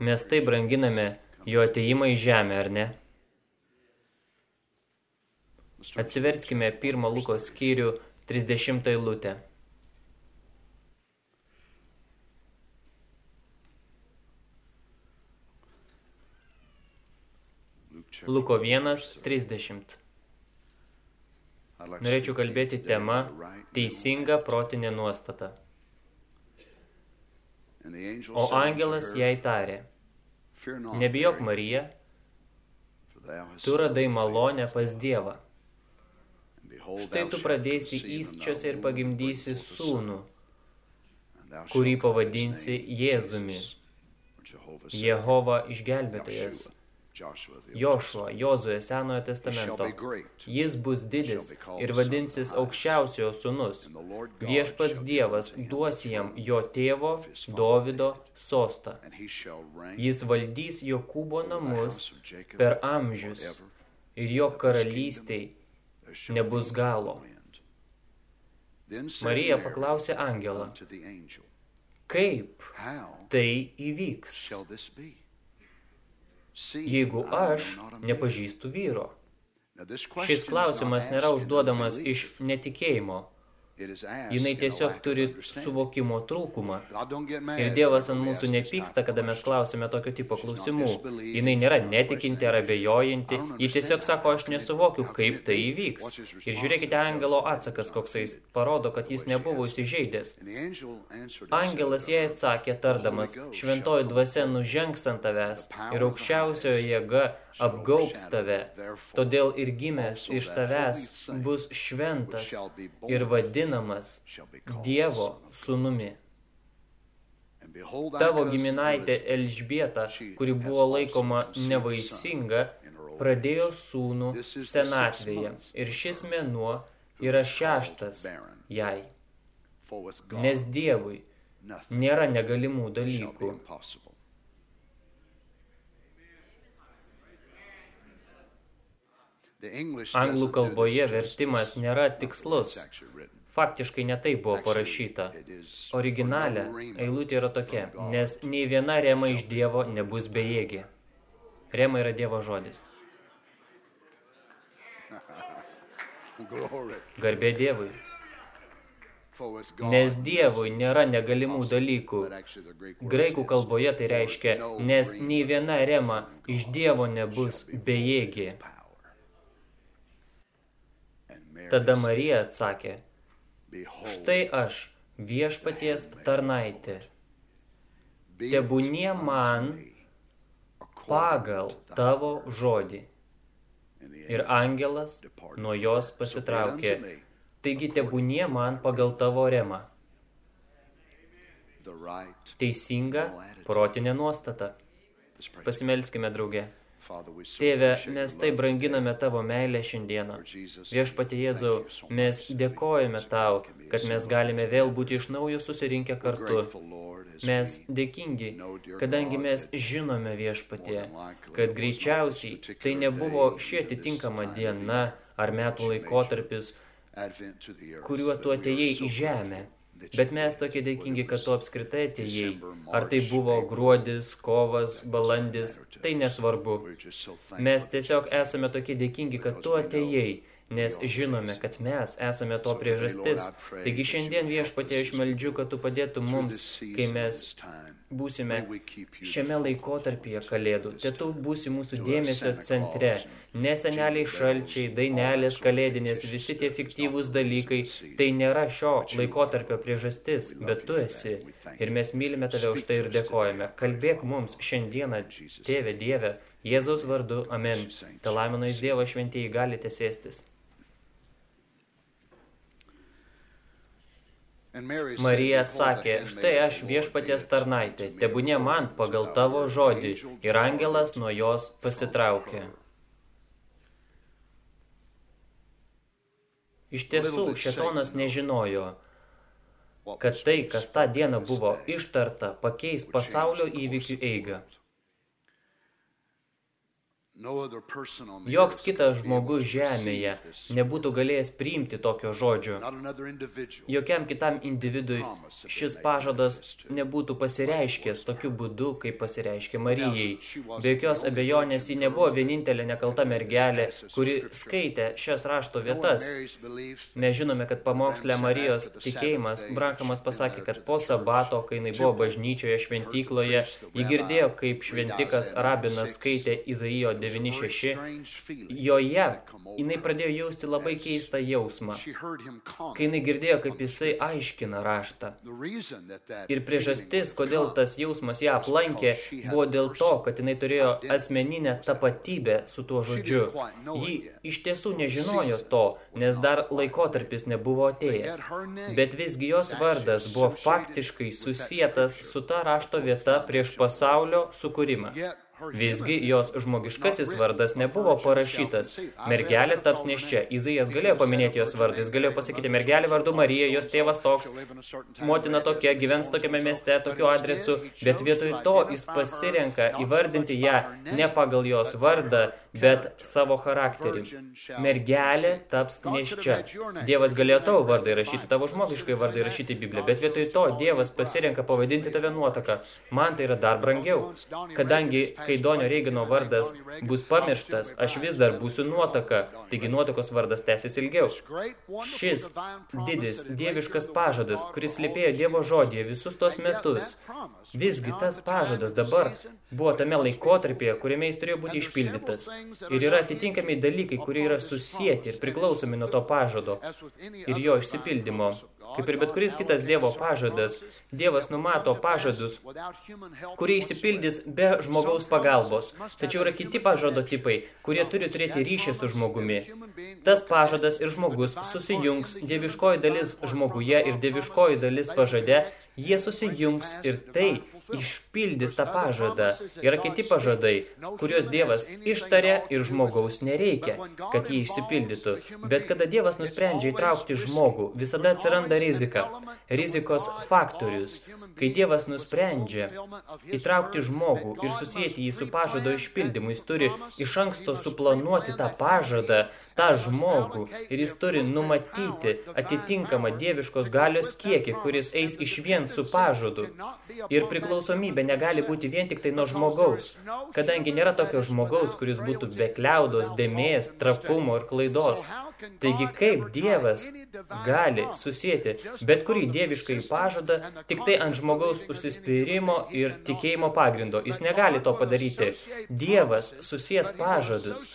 Mes taip branginame jo ateimą į žemę, ar ne? Atsiverskime pirmą Luko skyrių 30 eilutę. Luko 1.30. Norėčiau kalbėti tema teisinga protinė nuostata. O angelas jai tarė, nebijok Marija, tu radai malonę pas Dievą. Štai tu pradėsi įsčiose ir pagimdysi sūnų, kurį pavadinsi Jėzumi, Jehova išgelbėtojas. Jošua, Jozuė Senojo testamento. Jis bus didis ir vadinsis aukščiausiojo sūnus. Viešpats Dievas duos jam jo tėvo Dovido sostą. Jis valdys Jokūbo namus per amžius ir jo karalystiai nebus galo. Marija paklausė angelą, kaip tai įvyks, jeigu aš nepažįstu vyro. Šis klausimas nėra užduodamas iš netikėjimo. Jinai tiesiog turi suvokimo trūkumą. Ir Dievas ant mūsų nepyksta, kada mes klausime tokio tipo klausimų. Jinai nėra netikinti ar abejojanti. Ji tiesiog sako, aš nesuvokiu, kaip tai įvyks. Ir žiūrėkite angelo atsakas, koks jis parodo, kad jis nebuvo įsižeidęs. Angelas jai atsakė, tardamas, šventoji dvasia nužengs ant tavęs ir aukščiausiojo jėga apgaubs tave. Todėl ir gimęs iš tavęs bus šventas ir vadinamas Dievo sūnumi. Tavo giminaitė Elžbieta, kuri buvo laikoma nevaisinga, pradėjo sūnų senatvėje ir šis mėnuo yra šeštas jai. Nes Dievui nėra negalimų dalykų. Anglų kalboje vertimas nėra tikslus. Faktiškai netai buvo parašyta. Originalė eilutė yra tokia, nes nei viena rema iš Dievo nebus bejėgė. Rema yra Dievo žodis. Garbė Dievui. Nes Dievui nėra negalimų dalykų. Graikų kalboje tai reiškia, nes nei viena rema iš Dievo nebus bejėgė. Tada Marija atsakė, štai aš, viešpaties tarnaitė, tebūnie man pagal tavo žodį. Ir angelas nuo jos pasitraukė, taigi tebūnie man pagal tavo remą. Teisinga protinė nuostata. Pasimelskime drauge. Tėve, mes taip branginame Tavo meilę šiandieną. Viešpatie Jėzau, mes dėkojame Tau, kad mes galime vėl būti iš naujo susirinkę kartu. Mes dėkingi, kadangi mes žinome viešpatie, kad greičiausiai tai nebuvo ši atitinkama diena ar metų laikotarpis, kuriuo tu atėjai į žemę. Bet mes tokie dėkingi, kad tu apskritai atėjai. Ar tai buvo gruodis, kovas, balandis, tai nesvarbu. Mes tiesiog esame tokie dėkingi, kad tu atėjai, nes žinome, kad mes esame to priežastis. Taigi šiandien viešpatė aš meldžiu, kad tu padėtum mums, kai mes būsime šiame laikotarpyje kalėdų. Te tu būsi mūsų dėmesio centre. Ne seneliai šalčiai, dainelės kalėdinės, visi tie fiktyvūs dalykai, tai nėra šio laikotarpio priežastis, bet tu esi. Ir mes mylime tave už tai ir dėkojame. Kalbėk mums šiandieną, tėve Dieve, Jėzaus vardu, amen. Te laiminais Dievo šventieji galite sėstis. Marija atsakė, štai aš viešpaties tarnaitė, tebūnė man pagal tavo žodį, ir angelas nuo jos pasitraukė. Iš tiesų, šetonas nežinojo, kad tai, kas tą dieną buvo ištarta, pakeis pasaulio įvykių eigą. Joks kitas žmogus žemėje nebūtų galėjęs priimti tokio žodžio. Jokiam kitam individui šis pažadas nebūtų pasireiškęs tokiu būdu, kaip pasireiškė Marijai. Be jokios abejonės ji nebuvo vienintelė nekalta mergelė, kuri skaitė šias rašto vietas. Mes žinome, kad pamokslė Marijos tikėjimas, Brankamas pasakė, kad po sabato, kai jinai buvo bažnyčioje šventykloje, ji girdėjo, kaip šventikas rabinas skaitė Izaijo 9 9.6, joje jinai pradėjo jausti labai keistą jausmą, kai jinai girdėjo, kaip jisai aiškina raštą. Ir priežastis, kodėl tas jausmas ją aplankė, buvo dėl to, kad jinai turėjo asmeninę tapatybę su tuo žodžiu. Ji iš tiesų nežinojo to, nes dar laikotarpis nebuvo atėjęs. Bet visgi jos vardas buvo faktiškai susietas su ta rašto vieta prieš pasaulio sukūrimą. Visgi jos žmogiškasis vardas nebuvo parašytas. Mergelė taps neščia. Izaijas galėjo paminėti jos vardą. Jis galėjo pasakyti, mergelė vardu Marija, jos tėvas toks, motina tokia, gyvens tokiame mieste, tokiu adresu, bet vietoj to jis pasirenka įvardinti ją ne pagal jos vardą, bet savo charakterį. Mergelė taps neščia. Dievas galėjo tavo vardą įrašyti, tavo žmogiškai vardą įrašyti Bibliją, bet vietoj to Dievas pasirenka pavadinti tave nuotaką. Man tai yra dar brangiau, kadangi, kai kai Donio Reigano vardas bus pamirštas, aš vis dar būsiu nuotaka, taigi nuotakos vardas tęsis ilgiau. Šis didis dieviškas pažadas, kuris lipėjo Dievo žodėje visus tos metus, visgi tas pažadas dabar buvo tame laikotarpėje, kuriame jis turėjo būti išpildytas. Ir yra atitinkami dalykai, kurie yra susijęti ir priklausomi nuo to pažado ir jo išsipildymo. Kaip ir bet kuris kitas Dievo pažadas, Dievas numato pažadus, kurie įsipildys be žmogaus pagalbos. Tačiau yra kiti pažado tipai, kurie turi turėti ryšį su žmogumi. Tas pažadas ir žmogus susijungs, dieviškoji dalis žmoguje ir dieviškoji dalis pažade, jie susijungs ir tai išpildys tą pažadą. Yra kiti pažadai, kuriuos Dievas ištarė ir žmogaus nereikia, kad jį išsipildytų. Bet kada Dievas nusprendžia įtraukti žmogų, visada atsiranda rizika. Rizikos faktorius. Kai Dievas nusprendžia įtraukti žmogų ir susijęti jį su pažado išpildymu, jis turi iš anksto suplanuoti tą pažadą, tą žmogų ir jis turi numatyti atitinkamą dieviškos galios kiekį, kuris eis iš vien su pažadu. Ir priklausomybė negali būti vien tik tai nuo žmogaus, kadangi nėra tokio žmogaus, kuris būtų be kliaudos, dėmės, trapumo ir klaidos. Taigi kaip Dievas gali susijęti bet kurį dieviškai pažadą tik tai ant žmogaus užsispyrimo ir tikėjimo pagrindo. Jis negali to padaryti. Dievas susijęs pažadus.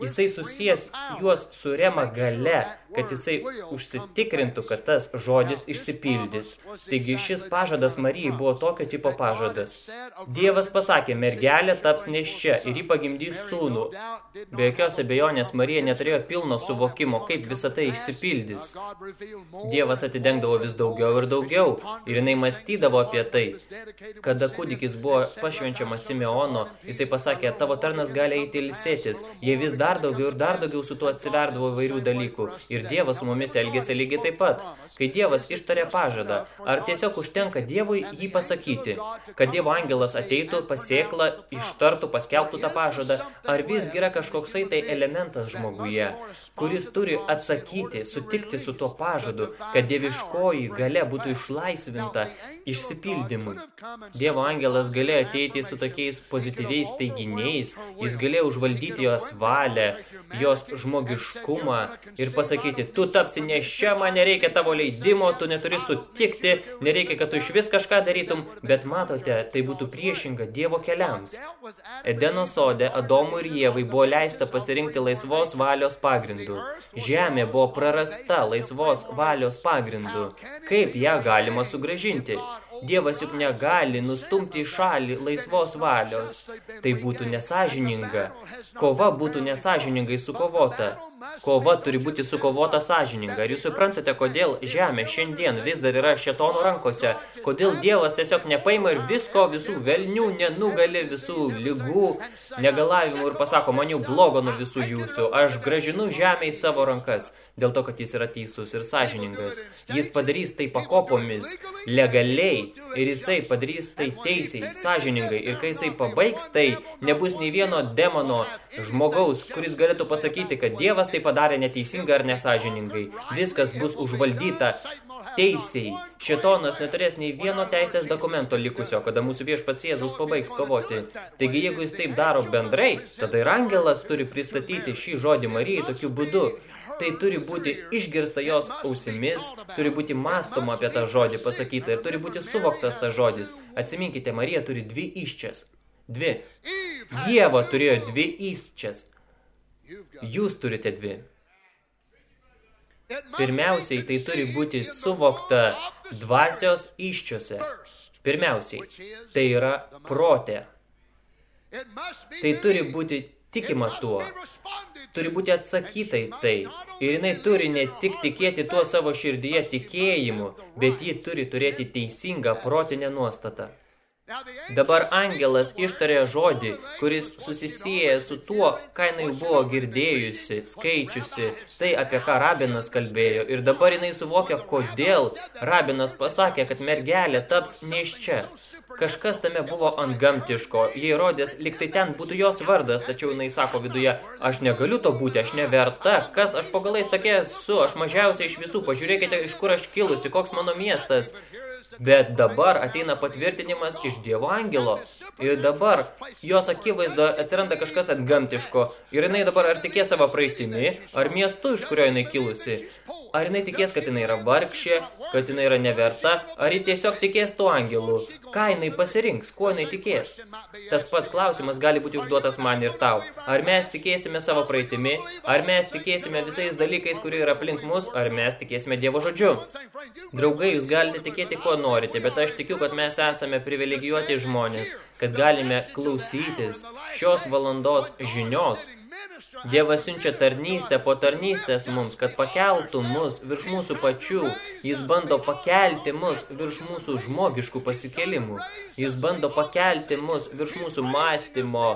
Jisai susijęs juos surema gale, kad jisai užsitikrintų, kad tas žodis išsipildys. Taigi šis pažadas Marijai buvo tokio tipo pažadas. Dievas pasakė, mergelė taps neščia ir jį pagimdys sūnų. Be jokios abejonės Marija neturėjo pilno suvokimo, kaip visa tai išsipildys. Dievas atidengdavo vis daugiau ir daugiau ir jinai mąstydavo apie tai. Kada kūdikis buvo pašvenčiamas Simeono, jisai pasakė, tavo tarnas gali eiti ilsėtis. Jie vis dar daugiau ir dar daugiau su tuo atsiverdavo įvairių dalykų. Ir Dievas su mumis elgėsi lygiai taip pat. Kai Dievas ištarė pažadą, ar tiesiog užtenka Dievui jį pasakyti, kad Dievo angelas ateitų, pasėklą, ištartų, paskelbtų tą pažadą, ar visgi yra kažkoksai tai elementas žmoguje, kuris turi atsakyti, sutikti su tuo pažadu, kad dieviškoji gale būtų išlaisvinta išsipildymui. Dievo angelas galėjo ateiti su tokiais pozityviais teiginiais, jis galėjo užvaldyti jos valią, jos žmogiškumą ir pasakyti, tu tapsi neščia, man nereikia tavo leidimo, tu neturi sutikti, nereikia, kad tu iš vis kažką darytum, bet matote, tai būtų priešinga Dievo keliams. Edeno sode Adomui ir Jėvai buvo leista pasirinkti laisvos valios pagrindų. Žemė buvo prarasta laisvos valios pagrindu. Kaip ją galima sugražinti? Dievas juk negali nustumti į šalį laisvos valios. Tai būtų nesažininga. Kova būtų nesažiningai sukovota. Kova turi būti sukovota sąžininga. Ar jūs suprantate, kodėl žemė šiandien vis dar yra šetono rankose? Kodėl Dievas tiesiog nepaima ir visko, visų velnių, nenugali, visų lygų, negalavimų ir pasako, man jau blogo nuo visų jūsų. Aš gražinu žemę į savo rankas, dėl to, kad jis yra teisus ir sąžiningas. Jis padarys tai pakopomis, legaliai, ir jisai padarys tai teisiai, sąžiningai. Ir kai jisai pabaigs tai, nebus nei vieno demono žmogaus, kuris galėtų pasakyti, kad Dievas tai padarė neteisingai ar nesažiningai. Viskas bus užvaldyta teisiai. Šetonas neturės nei vieno teisės dokumento likusio, kada mūsų viešpats Jėzus pabaigs kovoti. Taigi, jeigu jis taip daro bendrai, tada ir angelas turi pristatyti šį žodį Marijai tokiu būdu. Tai turi būti išgirsta jos ausimis, turi būti mąstoma apie tą žodį pasakyta ir turi būti suvoktas tas žodis. Atsiminkite, Marija turi dvi iščias. Dvi. Jėva turėjo dvi iščias. Jūs turite dvi. Pirmiausiai, tai turi būti suvokta dvasios iščiose. Pirmiausiai, tai yra protė. Tai turi būti tikima tuo. Turi būti atsakyta į tai. Ir jinai turi ne tik tikėti tuo savo širdyje tikėjimu, bet ji turi turėti teisingą protinę nuostatą. Dabar angelas ištarė žodį, kuris susisieja su tuo, ką jinai buvo girdėjusi, skaičiusi, tai apie ką rabinas kalbėjo. Ir dabar jinai suvokia, kodėl rabinas pasakė, kad mergelė taps neiščia. Kažkas tame buvo antgamtiško, jei rodės, lyg tai ten būtų jos vardas, tačiau jinai sako viduje, aš negaliu to būti, aš neverta, kas aš pagalais tokia esu, aš mažiausiai iš visų, pažiūrėkite, iš kur aš kilusi, koks mano miestas. Bet dabar ateina patvirtinimas iš Dievo angelo. Ir dabar jos akivaizdo atsiranda kažkas atgamtiško. Ir jinai dabar ar tikės savo praeitimi, ar miestu, iš kurio jinai kilusi. Ar jinai tikės, kad jinai yra vargšė, kad jinai yra neverta, ar ji tiesiog tikės tuo angelu. Ką jinai pasirinks, kuo jinai tikės? Tas pats klausimas gali būti užduotas man ir tau. Ar mes tikėsime savo praeitimi, ar mes tikėsime visais dalykais, kurie yra aplink mus, ar mes tikėsime Dievo žodžiu. Draugai, jūs galite tikėti, kuo norite, bet aš tikiu, kad mes esame privilegijuoti žmonės, kad galime klausytis šios valandos žinios, Dievas siunčia tarnystę po tarnystės mums, kad pakeltų mus virš mūsų pačių. Jis bando pakelti mus virš mūsų žmogiškų pasikelimų. Jis bando pakelti mus virš mūsų mąstymo,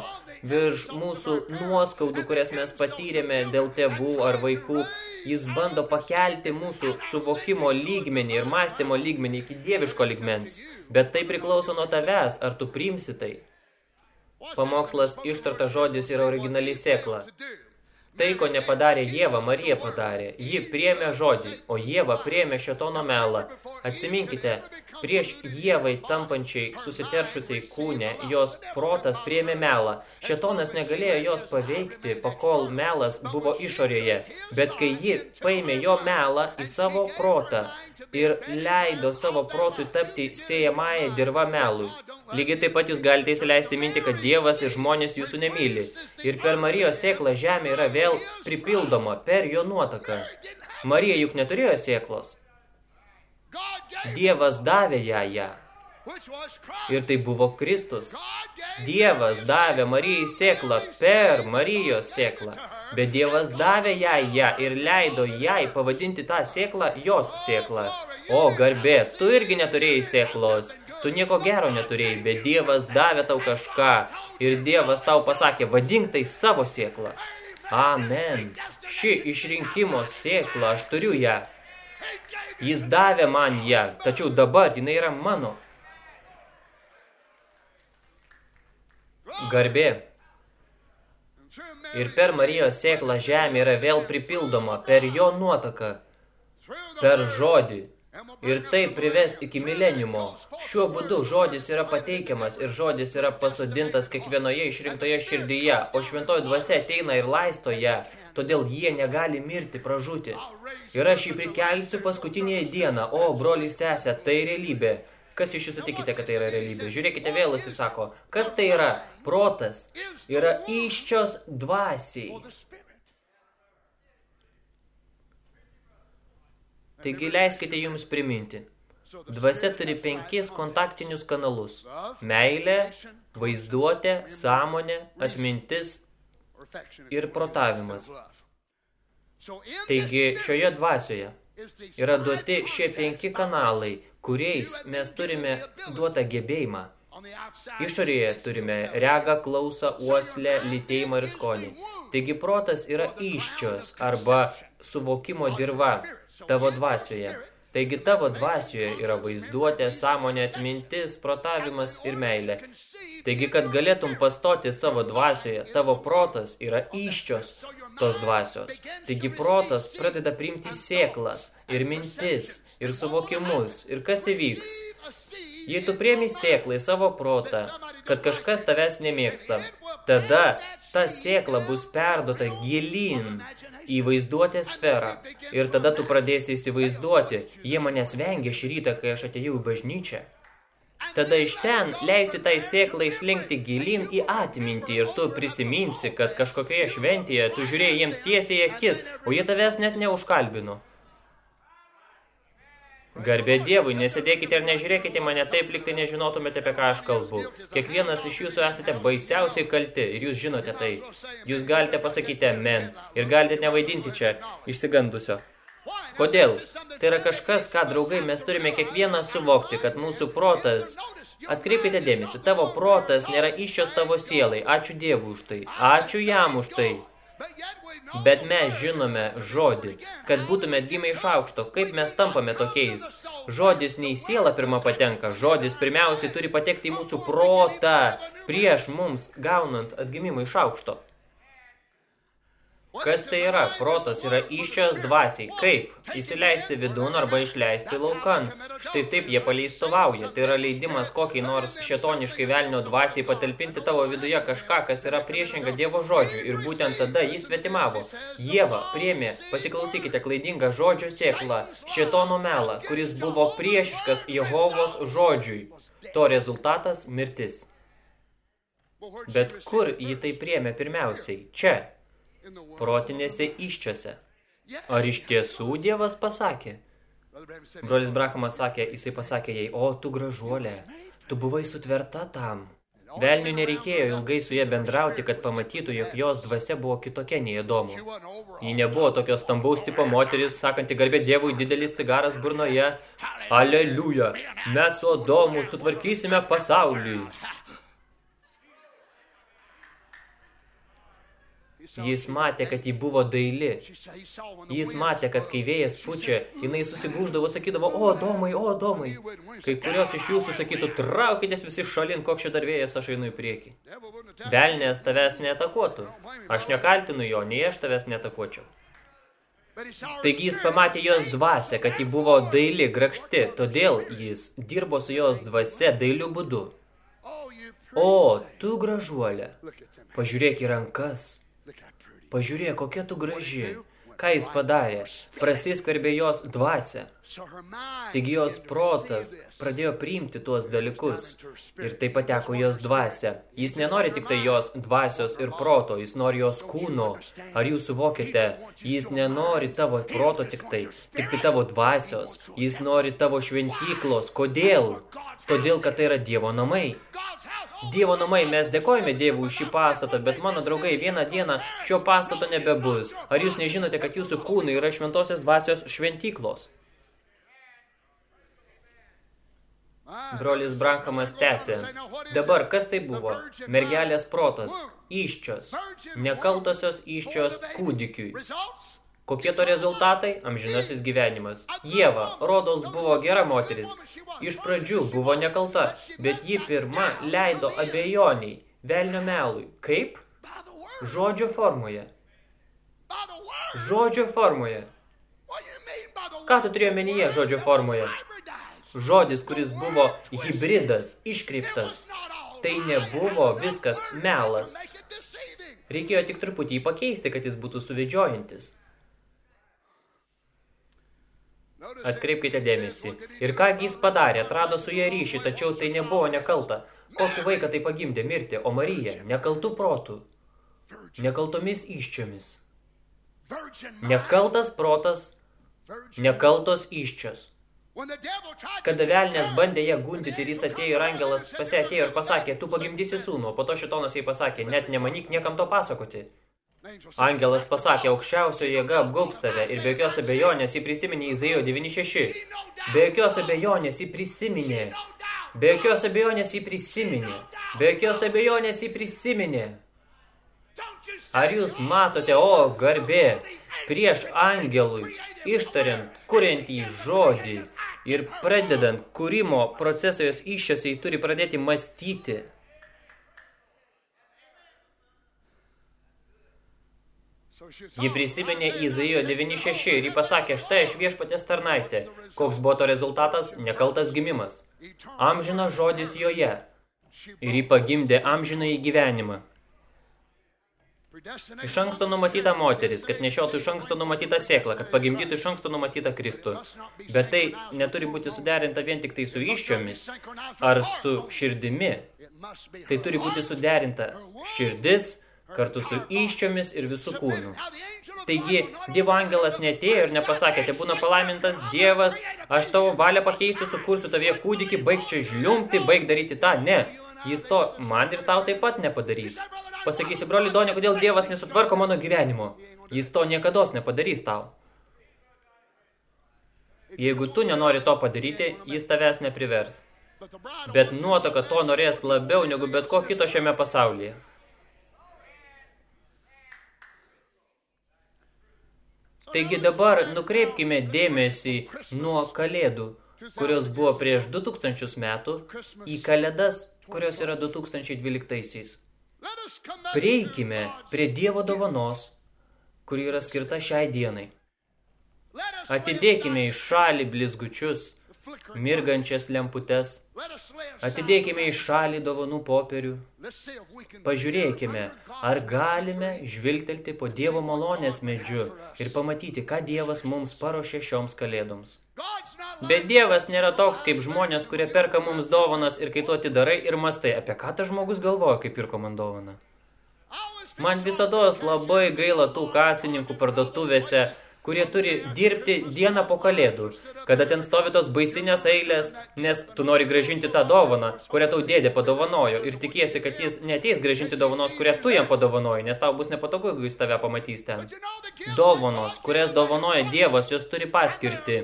virš mūsų nuoskaudų, kurias mes patyrėme dėl tėvų ar vaikų. Jis bando pakelti mūsų suvokimo lygmenį ir mąstymo lygmenį iki dieviško lygmens. Bet tai priklauso nuo tavęs, ar tu priimsi tai. Pamokslas ištartas žodis yra originali sėkla. Tai, ko nepadarė Jėva, Marija padarė. Ji priėmė žodį, o Jėva priėmė šetono melą. Atsiminkite, prieš Jėvai tampančiai susiteršusiai kūne, jos protas priėmė melą. Šetonas negalėjo jos paveikti, pakol melas buvo išorėje. Bet kai ji paėmė jo melą į savo protą ir leido savo protui tapti sėjamąją dirva melui, Lygiai taip pat jūs galite įsileisti mintį, kad Dievas ir žmonės jūsų nemyli. Ir per Marijos sėklą žemė yra vėl pripildoma per jo nuotaką. Marija juk neturėjo sėklos. Dievas davė ją ją. Ir tai buvo Kristus. Dievas davė Marijai sėklą per Marijos sėklą. Bet Dievas davė ją ją ir leido jai pavadinti tą sėklą jos sėklą. O, garbė, tu irgi neturėjai sėklos. Tu nieko gero neturėjai, bet Dievas davė tau kažką ir Dievas tau pasakė, vadink tai savo sėklą. Amen. Ši išrinkimo sėkla, aš turiu ją. Jis davė man ją, tačiau dabar jinai yra mano. Garbė. Ir per Marijos sėklą žemė yra vėl pripildoma per jo nuotaką, per žodį, Ir tai prives iki mileniumo. Šiuo būdu žodis yra pateikiamas ir žodis yra pasodintas kiekvienoje išrinktoje širdyje, o šventoji dvasia ateina ir laisto ją, todėl jie negali mirti, pražūti. Ir aš jį prikelsiu paskutinėje dieną, o, broliai sesė, tai realybė. Kas iš jūsų tikite, kad tai yra realybė? Žiūrėkite vėl, jis sako, kas tai yra? Protas yra iščios dvasiai. Taigi leiskite jums priminti. Dvasia turi penkis kontaktinius kanalus. Meilė, vaizduotė, sąmonė, atmintis ir protavimas. Taigi šioje dvasioje yra duoti šie penki kanalai, kuriais mes turime duotą gebėjimą. Išorėje turime regą, klausą, uoslę, lytėjimą ir skonį. Taigi protas yra iščios arba suvokimo dirva tavo dvasioje. Taigi tavo dvasioje yra vaizduotė, sąmonė, atmintis, protavimas ir meilė. Taigi, kad galėtum pastoti savo dvasioje, tavo protas yra iščios tos dvasios. Taigi protas pradeda priimti sėklas ir mintis ir suvokimus. Ir kas įvyks? Jei tu priemi sėklą į savo protą, kad kažkas tavęs nemėgsta, tada ta sėkla bus perduota gilin į vaizduotės sferą. Ir tada tu pradėsi įsivaizduoti, jie manęs vengia šį rytą, kai aš atėjau į bažnyčią. Tada iš ten leisi tai sėklai slinkti gilin į atmintį ir tu prisiminsi, kad kažkokioje šventėje tu žiūrėjai jiems tiesiai akis, o jie tavęs net neužkalbino. Garbė Dievui, nesėdėkite ir nežiūrėkite mane taip, lyg tai nežinotumėte, apie ką aš kalbu. Kiekvienas iš jūsų esate baisiausiai kalti ir jūs žinote tai. Jūs galite pasakyti amen ir galite nevaidinti čia išsigandusio. Kodėl? Tai yra kažkas, ką, draugai, mes turime kiekvieną suvokti, kad mūsų protas Atkreipkite dėmesį, tavo protas nėra iščios tavo sielai. Ačiū Dievui už tai. Ačiū jam už tai. Bet mes žinome žodį, kad būtume atgimę iš aukšto, kaip mes tampame tokiais. Žodis nei siela pirma patenka, žodis pirmiausiai turi patekti į mūsų protą, prieš mums gaunant atgimimą iš aukšto. Kas tai yra? Protas yra iščios dvasiai. Kaip? Įsileisti vidun arba išleisti laukan. Štai taip jie paleistovauja. Tai yra leidimas kokiai nors šetoniškai velnio dvasiai patalpinti tavo viduje kažką, kas yra priešinga Dievo žodžiui. Ir būtent tada jis svetimavo. Jėva priėmė, pasiklausykite, klaidingą žodžio sėklą, šetono melą, kuris buvo priešiškas Jehovos žodžiui. To rezultatas – mirtis. Bet kur jį tai priėmė pirmiausiai? Čia protinėse iščiose. Ar iš tiesų Dievas pasakė? Brolis Brahamas sakė, jisai pasakė jai, o tu gražuolė, tu buvai sutverta tam. Velniui nereikėjo ilgai su jie bendrauti, kad pamatytų, jog jos dvasia buvo kitokia nei įdomu. Ji nebuvo tokios stambaus tipo moteris, sakanti garbė Dievui didelis cigaras burnoje. Aleliuja, mes su Adomu sutvarkysime pasaulį. Jis matė, kad ji buvo daili. Jis matė, kad kai vėjas pučia, jinai susigūždavo, sakydavo, o, domai, o, domai. Kai kurios iš jūsų sakytų, traukitės visi šalin, koks čia dar vėjas, aš einu į priekį. Velnės tavęs neatakuotų. Aš nekaltinu jo, nei aš tavęs neatakuočiau. Taigi jis pamatė jos dvasę, kad ji buvo daili, grakšti, todėl jis dirbo su jos dvasia dailiu būdu. O, tu gražuolė, pažiūrėk į rankas, Pažiūrėk, kokia tu graži. Ką jis padarė? Prasiskverbė jos dvasę. Taigi jos protas pradėjo priimti tuos dalykus ir tai pateko jos dvasę. Jis nenori tik tai jos dvasios ir proto, jis nori jos kūno. Ar jūs suvokite? Jis nenori tavo proto tik tai, tik tai tavo dvasios. Jis nori tavo šventyklos. Kodėl? Todėl, kad tai yra Dievo namai. Dievo namai, mes dėkojame Dievui už šį pastatą, bet mano draugai, vieną dieną šio pastato nebebus. Ar jūs nežinote, kad jūsų kūnai yra šventosios dvasios šventyklos? Brolis Brankamas tęsė. Dabar, kas tai buvo? Mergelės protas, iščios, nekaltosios iščios kūdikiui. Kokie to rezultatai? Amžinasis gyvenimas. Jėva, rodos, buvo gera moteris. Iš pradžių buvo nekalta, bet ji pirma leido abejoniai, velnio melui. Kaip? Žodžio formoje. Žodžio formoje. Ką tu turėjo menyje žodžio formoje? Žodis, kuris buvo hybridas, iškreiptas. Tai nebuvo viskas melas. Reikėjo tik truputį pakeisti, kad jis būtų suvedžiojantis. Atkreipkite dėmesį. Ir ką jis padarė, atrado su jie ryšį, tačiau tai nebuvo nekalta. Kokį vaiką tai pagimdė mirti, o Marija nekaltų protų, nekaltomis iščiomis. Nekaltas protas, nekaltos iščios. Kada velnės bandė ją gundyti ir jis atėjo ir angelas pasė atėjo ir pasakė, tu pagimdysi sūnų, po to šitonas jai pasakė, net nemanyk niekam to pasakoti. Angelas pasakė, aukščiausio jėga apgaubs tave ir be jokios abejonės jį prisiminė Izaijo 9.6. Be jokios abejonės jį prisiminė. Be jokios abejonės jį prisiminė. Be jokios abejonės jį prisiminė. Ar jūs matote, o garbė, prieš angelui, ištariant, kuriant į žodį ir pradedant kūrimo procesą jos iššiose, jį turi pradėti mąstyti. Ji prisiminė Izaijo 9.6 ir ji pasakė, štai aš viešpatės tarnaitė. Koks buvo to rezultatas? Nekaltas gimimas. Amžinas žodis joje. Ir ji pagimdė amžiną į gyvenimą. Iš anksto numatyta moteris, kad nešiotų iš anksto numatytą sėklą, kad pagimdytų iš anksto numatytą Kristų. Bet tai neturi būti suderinta vien tik tai su iščiomis ar su širdimi. Tai turi būti suderinta širdis, kartu su iščiomis ir visų kūnų. Taigi, Dievo angelas netėjo ir nepasakė, te būna palaimintas Dievas, aš tavo valią pakeisiu, sukursiu tavie kūdikį, baig čia žliumti, baig daryti tą. Ne, jis to man ir tau taip pat nepadarys. Pasakysi, broli Donė, kodėl Dievas nesutvarko mano gyvenimo. Jis to niekados nepadarys tau. Jeigu tu nenori to padaryti, jis tavęs neprivers. Bet nuotoka to norės labiau negu bet ko kito šiame pasaulyje. Taigi dabar nukreipkime dėmesį nuo kalėdų, kurios buvo prieš 2000 metų, į kalėdas, kurios yra 2012-aisiais. Prieikime prie Dievo dovanos, kuri yra skirta šiai dienai. Atidėkime į šalį blizgučius, mirgančias lemputes, atidėkime į šalį dovanų popierių, pažiūrėkime, ar galime žvilgtelti po Dievo malonės medžiu ir pamatyti, ką Dievas mums paruošė šioms kalėdoms. Bet Dievas nėra toks kaip žmonės, kurie perka mums dovanas ir kai tu atidarai ir mastai, apie ką tas žmogus galvoja, kaip pirko man dovaną. Man visados labai gaila tų kasininkų parduotuvėse, kurie turi dirbti dieną po kalėdų, kada ten stovi tos baisinės eilės, nes tu nori gražinti tą dovaną, kurią tau dėdė padovanojo ir tikiesi, kad jis neteis gražinti dovanos, kurią tu jam padovanoji, nes tau bus nepatogu, jeigu jis tave pamatys ten. Dovanos, kurias dovanoja Dievas, jos turi paskirti.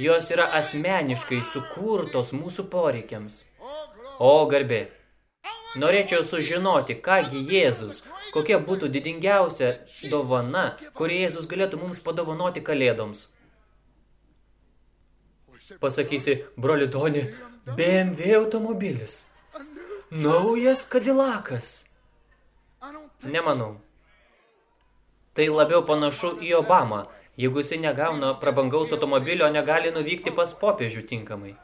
Jos yra asmeniškai sukurtos mūsų poreikiams. O garbė. Norėčiau sužinoti, kągi Jėzus, kokia būtų didingiausia dovana, kurį Jėzus galėtų mums padovanoti kalėdoms. Pasakysi, broli Doni, BMW automobilis. Naujas Kadilakas. Nemanau. Tai labiau panašu į Obamą. Jeigu jisai negauna prabangaus automobilio, negali nuvykti pas popiežių tinkamai.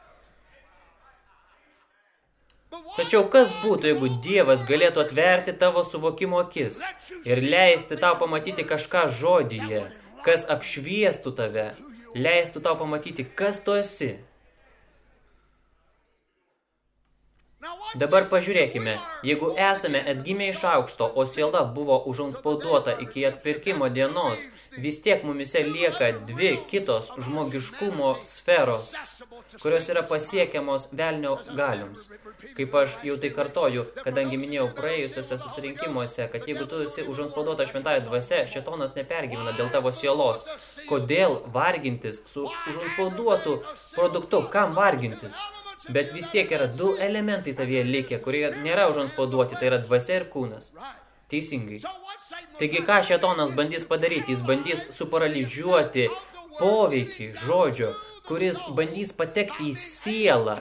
Tačiau kas būtų, jeigu Dievas galėtų atverti tavo suvokimo akis ir leisti tau pamatyti kažką žodyje, kas apšviestų tave, leistų tau pamatyti, kas tu esi. Dabar pažiūrėkime, jeigu esame atgimę iš aukšto, o siela buvo užanspauduota iki atpirkimo dienos, vis tiek mumise lieka dvi kitos žmogiškumo sferos, kurios yra pasiekiamos velnio galioms. Kaip aš jau tai kartoju, kadangi minėjau praėjusiuose susirinkimuose, kad jeigu tu esi užanspauduota šventąją dvasia, šetonas nepergyvena dėl tavo sielos. Kodėl vargintis su užanspauduotu produktu? Kam vargintis? Bet vis tiek yra du elementai tavyje likę, kurie nėra užanspauduoti, tai yra dvasia ir kūnas. Teisingai. Taigi ką šetonas bandys padaryti? Jis bandys suparalyžiuoti poveikį žodžio, kuris bandys patekti į sielą.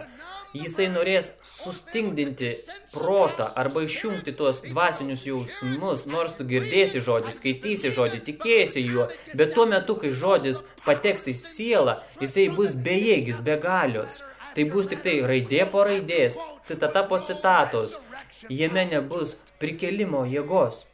Jisai norės sustingdinti protą arba išjungti tuos dvasinius jausmus, nors tu girdėsi žodį, skaitysi žodį, tikėsi juo, bet tuo metu, kai žodis pateks į sielą, jisai bus bejėgis, be galios. Tai bus tik tai raidė po raidės, citata po citatos. Jame nebus prikelimo jėgos.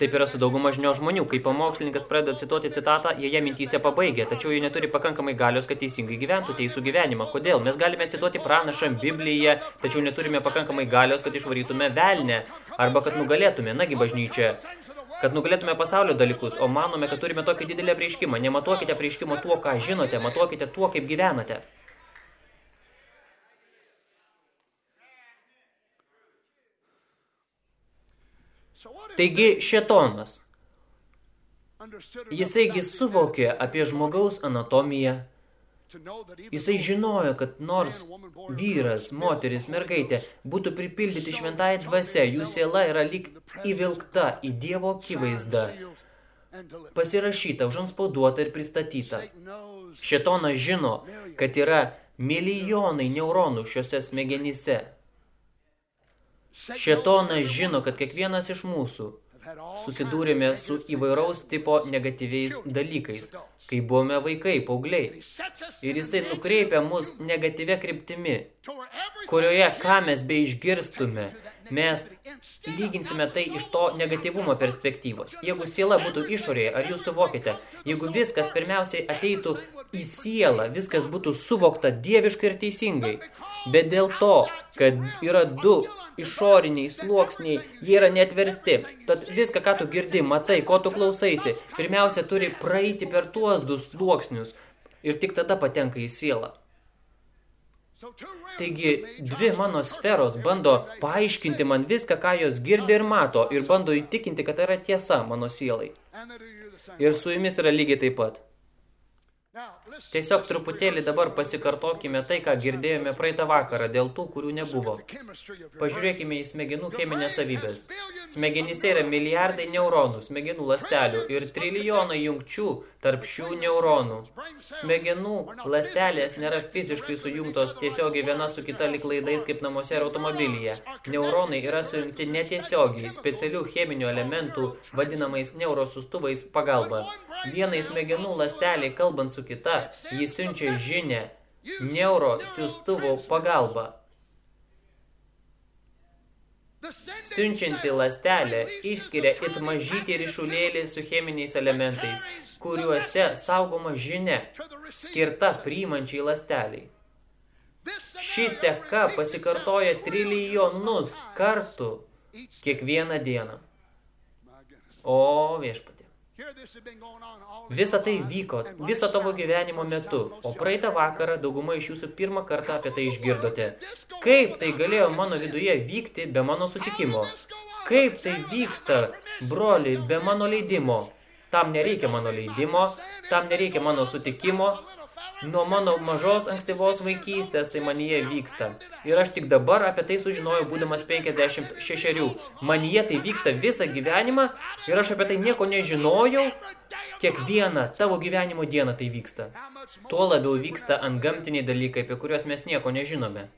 Taip yra su dauguma žinio žmonių, kai pamokslininkas pradeda cituoti citatą, jie ją mintyse pabaigia, tačiau jie neturi pakankamai galios, kad teisingai gyventų teisų gyvenimą. Kodėl? Mes galime cituoti pranašą Bibliją, tačiau neturime pakankamai galios, kad išvarytume velnę, arba kad nugalėtume, nagi bažnyčia, kad nugalėtume pasaulio dalykus, o manome, kad turime tokį didelį prieškimą. Nematuokite prieškimo tuo, ką žinote, matuokite tuo, kaip gyvenate. Taigi šetonas, Jisaigi suvokė apie žmogaus anatomiją. Jisai žinojo, kad nors vyras, moteris, mergaitė būtų pripildyti šventąją dvasę, jų siela yra lyg įvilkta į Dievo akivaizdą, pasirašyta, užanspauduota ir pristatyta. Šetonas žino, kad yra milijonai neuronų šiuose smegenyse. Šetonas žino, kad kiekvienas iš mūsų susidūrėme su įvairaus tipo negatyviais dalykais, kai buvome vaikai, paaugliai. Ir jisai nukreipia mus negatyvę kryptimi, kurioje ką mes be išgirstume, mes lyginsime tai iš to negatyvumo perspektyvos. Jeigu siela būtų išorėje, ar jūs suvokite, jeigu viskas pirmiausiai ateitų į sielą, viskas būtų suvokta dieviškai ir teisingai, bet dėl to, kad yra du išoriniai sluoksniai, jie yra netversti. Tad viską, ką tu girdi, matai, ko tu klausaisi, pirmiausia turi praeiti per tuos du sluoksnius ir tik tada patenka į sielą. Taigi, dvi mano sferos bando paaiškinti man viską, ką jos girdi ir mato, ir bando įtikinti, kad tai yra tiesa mano sielai. Ir su jumis yra lygiai taip pat. Tiesiog truputėlį dabar pasikartokime tai, ką girdėjome praeitą vakarą dėl tų, kurių nebuvo. Pažiūrėkime į smegenų cheminės savybės. Smegenyse yra milijardai neuronų, smegenų lastelių ir trilijonai jungčių tarp šių neuronų. Smegenų lastelės nėra fiziškai sujungtos tiesiogiai viena su kita lik laidais kaip namuose ir automobilyje. Neuronai yra sujungti netiesiogiai, specialių cheminių elementų, vadinamais neurosustuvais pagalba. Vienai smegenų lastelį, kalbant su kita, jis siunčia žinę neuro siųstuvo pagalba. Siunčianti lastelė išskiria it mažytį ryšulėlį su cheminiais elementais, kuriuose saugoma žinia, skirta priimančiai lasteliai. Ši seka pasikartoja trilijonus kartų kiekvieną dieną. O viešpat. Visa tai vyko viso tavo gyvenimo metu, o praeitą vakarą dauguma iš jūsų pirmą kartą apie tai išgirdote. Kaip tai galėjo mano viduje vykti be mano sutikimo? Kaip tai vyksta, broli, be mano leidimo? Tam nereikia mano leidimo, tam nereikia mano sutikimo, Nuo mano mažos ankstyvos vaikystės tai manyje vyksta. Ir aš tik dabar apie tai sužinojau, būdamas 56. Manyje tai vyksta visą gyvenimą ir aš apie tai nieko nežinojau. Kiekvieną tavo gyvenimo dieną tai vyksta. Tuo labiau vyksta antgamtiniai dalykai, apie kuriuos mes nieko nežinome.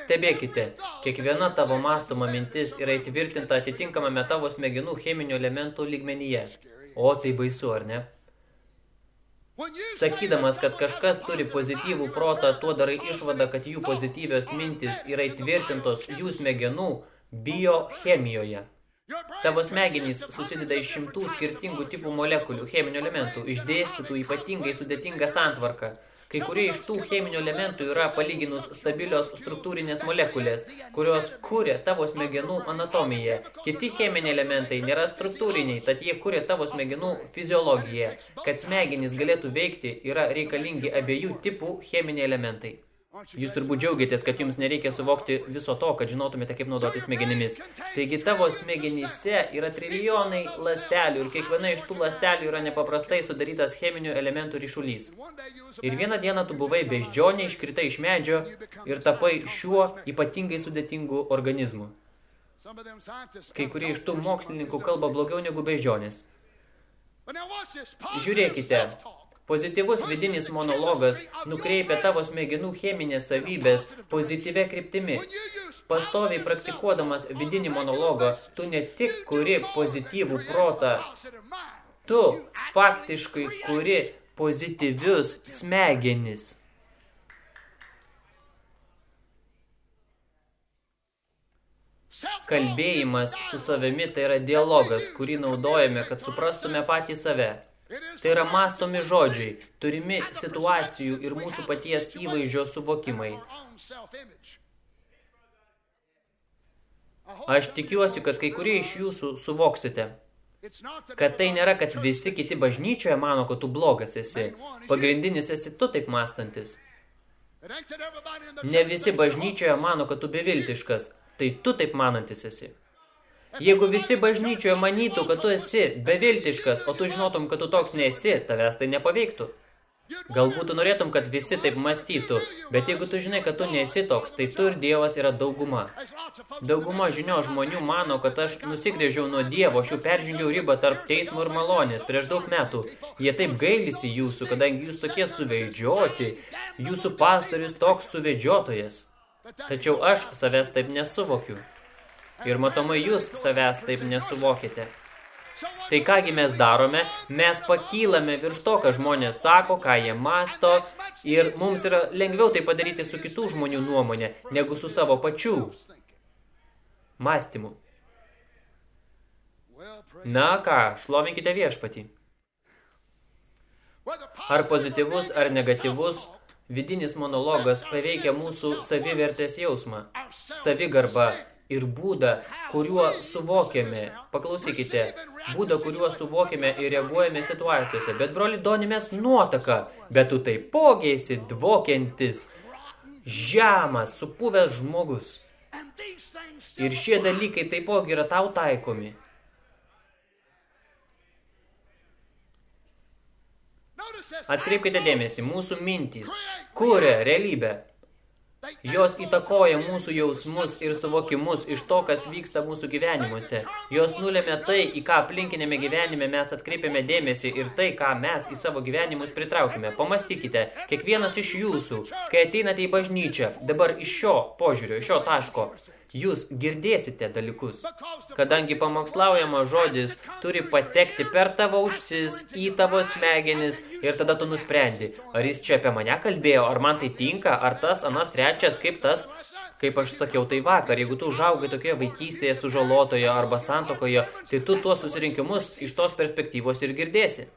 Stebėkite, kiekviena tavo mąstoma mintis yra įtvirtinta atitinkamame tavo smegenų cheminių elementų lygmenyje. O tai baisu, ar ne? Sakydamas, kad kažkas turi pozityvų protą, tuo darai išvadą, kad jų pozityvios mintis yra įtvirtintos jų smegenų biochemijoje. Tavo smegenys susideda iš šimtų skirtingų tipų molekulių, cheminių elementų, išdėstytų ypatingai sudėtingą santvarką – Kai kurie iš tų cheminių elementų yra palyginus stabilios struktūrinės molekulės, kurios kūrė tavo smegenų anatomiją. Kiti cheminiai elementai nėra struktūriniai, tad jie kūrė tavo smegenų fiziologiją. Kad smegenys galėtų veikti, yra reikalingi abiejų tipų cheminiai elementai. Jūs turbūt džiaugiatės, kad jums nereikia suvokti viso to, kad žinotumėte, kaip naudoti smegenimis. Taigi tavo smegenyse yra trilijonai lastelių ir kiekviena iš tų lastelių yra nepaprastai sudarytas cheminių elementų ryšulys. Ir vieną dieną tu buvai beždžionė, iškritai iš medžio ir tapai šiuo ypatingai sudėtingu organizmu. Kai kurie iš tų mokslininkų kalba blogiau negu beždžionės. Žiūrėkite, Pozityvus vidinis monologas nukreipia tavo smegenų cheminės savybės pozityvę kryptimi. Pastoviai praktikuodamas vidinį monologą, tu ne tik kuri pozityvų protą, tu faktiškai kuri pozityvius smegenis. Kalbėjimas su savimi tai yra dialogas, kurį naudojame, kad suprastume patį save. Tai yra mastomi žodžiai, turimi situacijų ir mūsų paties įvaizdžio suvokimai. Aš tikiuosi, kad kai kurie iš jūsų suvoksite, kad tai nėra, kad visi kiti bažnyčioje mano, kad tu blogas esi. Pagrindinis esi tu taip mąstantis. Ne visi bažnyčioje mano, kad tu beviltiškas, tai tu taip manantis esi. Jeigu visi bažnyčioje manytų, kad tu esi beviltiškas, o tu žinotum, kad tu toks nesi, tavęs tai nepaveiktų. Galbūt tu norėtum, kad visi taip mąstytų, bet jeigu tu žinai, kad tu nesi toks, tai tu ir Dievas yra dauguma. Dauguma žinio žmonių mano, kad aš nusigrėžiau nuo Dievo, aš jau peržengiau ribą tarp teismo ir malonės prieš daug metų. Jie taip gailisi jūsų, kadangi jūs tokie suveidžioti, jūsų pastorius toks suvedžiotojas. Tačiau aš savęs taip nesuvokiu. Ir matomai jūs savęs taip nesuvokite. Tai kągi mes darome? Mes pakylame virš to, ką žmonės sako, ką jie masto ir mums yra lengviau tai padaryti su kitų žmonių nuomonė, negu su savo pačių mąstymu. Na ką, šlovinkite viešpatį. Ar pozityvus, ar negatyvus, vidinis monologas paveikia mūsų savivertės jausmą, savigarba, ir būdą, kuriuo suvokiame, paklausykite, būdą, kuriuo suvokiame ir reaguojame situacijose. Bet, broli, donimės nuotaka, bet tu taipogi esi dvokiantis, žemas, supuvęs žmogus. Ir šie dalykai taipogi yra tau taikomi. Atkreipkite dėmesį, mūsų mintys kuria realybę. Jos įtakoja mūsų jausmus ir suvokimus iš to, kas vyksta mūsų gyvenimuose. Jos nulėmė tai, į ką aplinkinėme gyvenime mes atkreipiame dėmesį ir tai, ką mes į savo gyvenimus pritraukime. Pamastykite, kiekvienas iš jūsų, kai ateinate į bažnyčią, dabar iš šio požiūrio, iš šio taško, jūs girdėsite dalykus. Kadangi pamokslaujama žodis turi patekti per tavo ausis, į tavo smegenis ir tada tu nusprendi, ar jis čia apie mane kalbėjo, ar man tai tinka, ar tas, anas trečias, kaip tas, kaip aš sakiau tai vakar, jeigu tu užaugai tokioje vaikystėje sužalotoje arba santokoje, tai tu tuos susirinkimus iš tos perspektyvos ir girdėsi.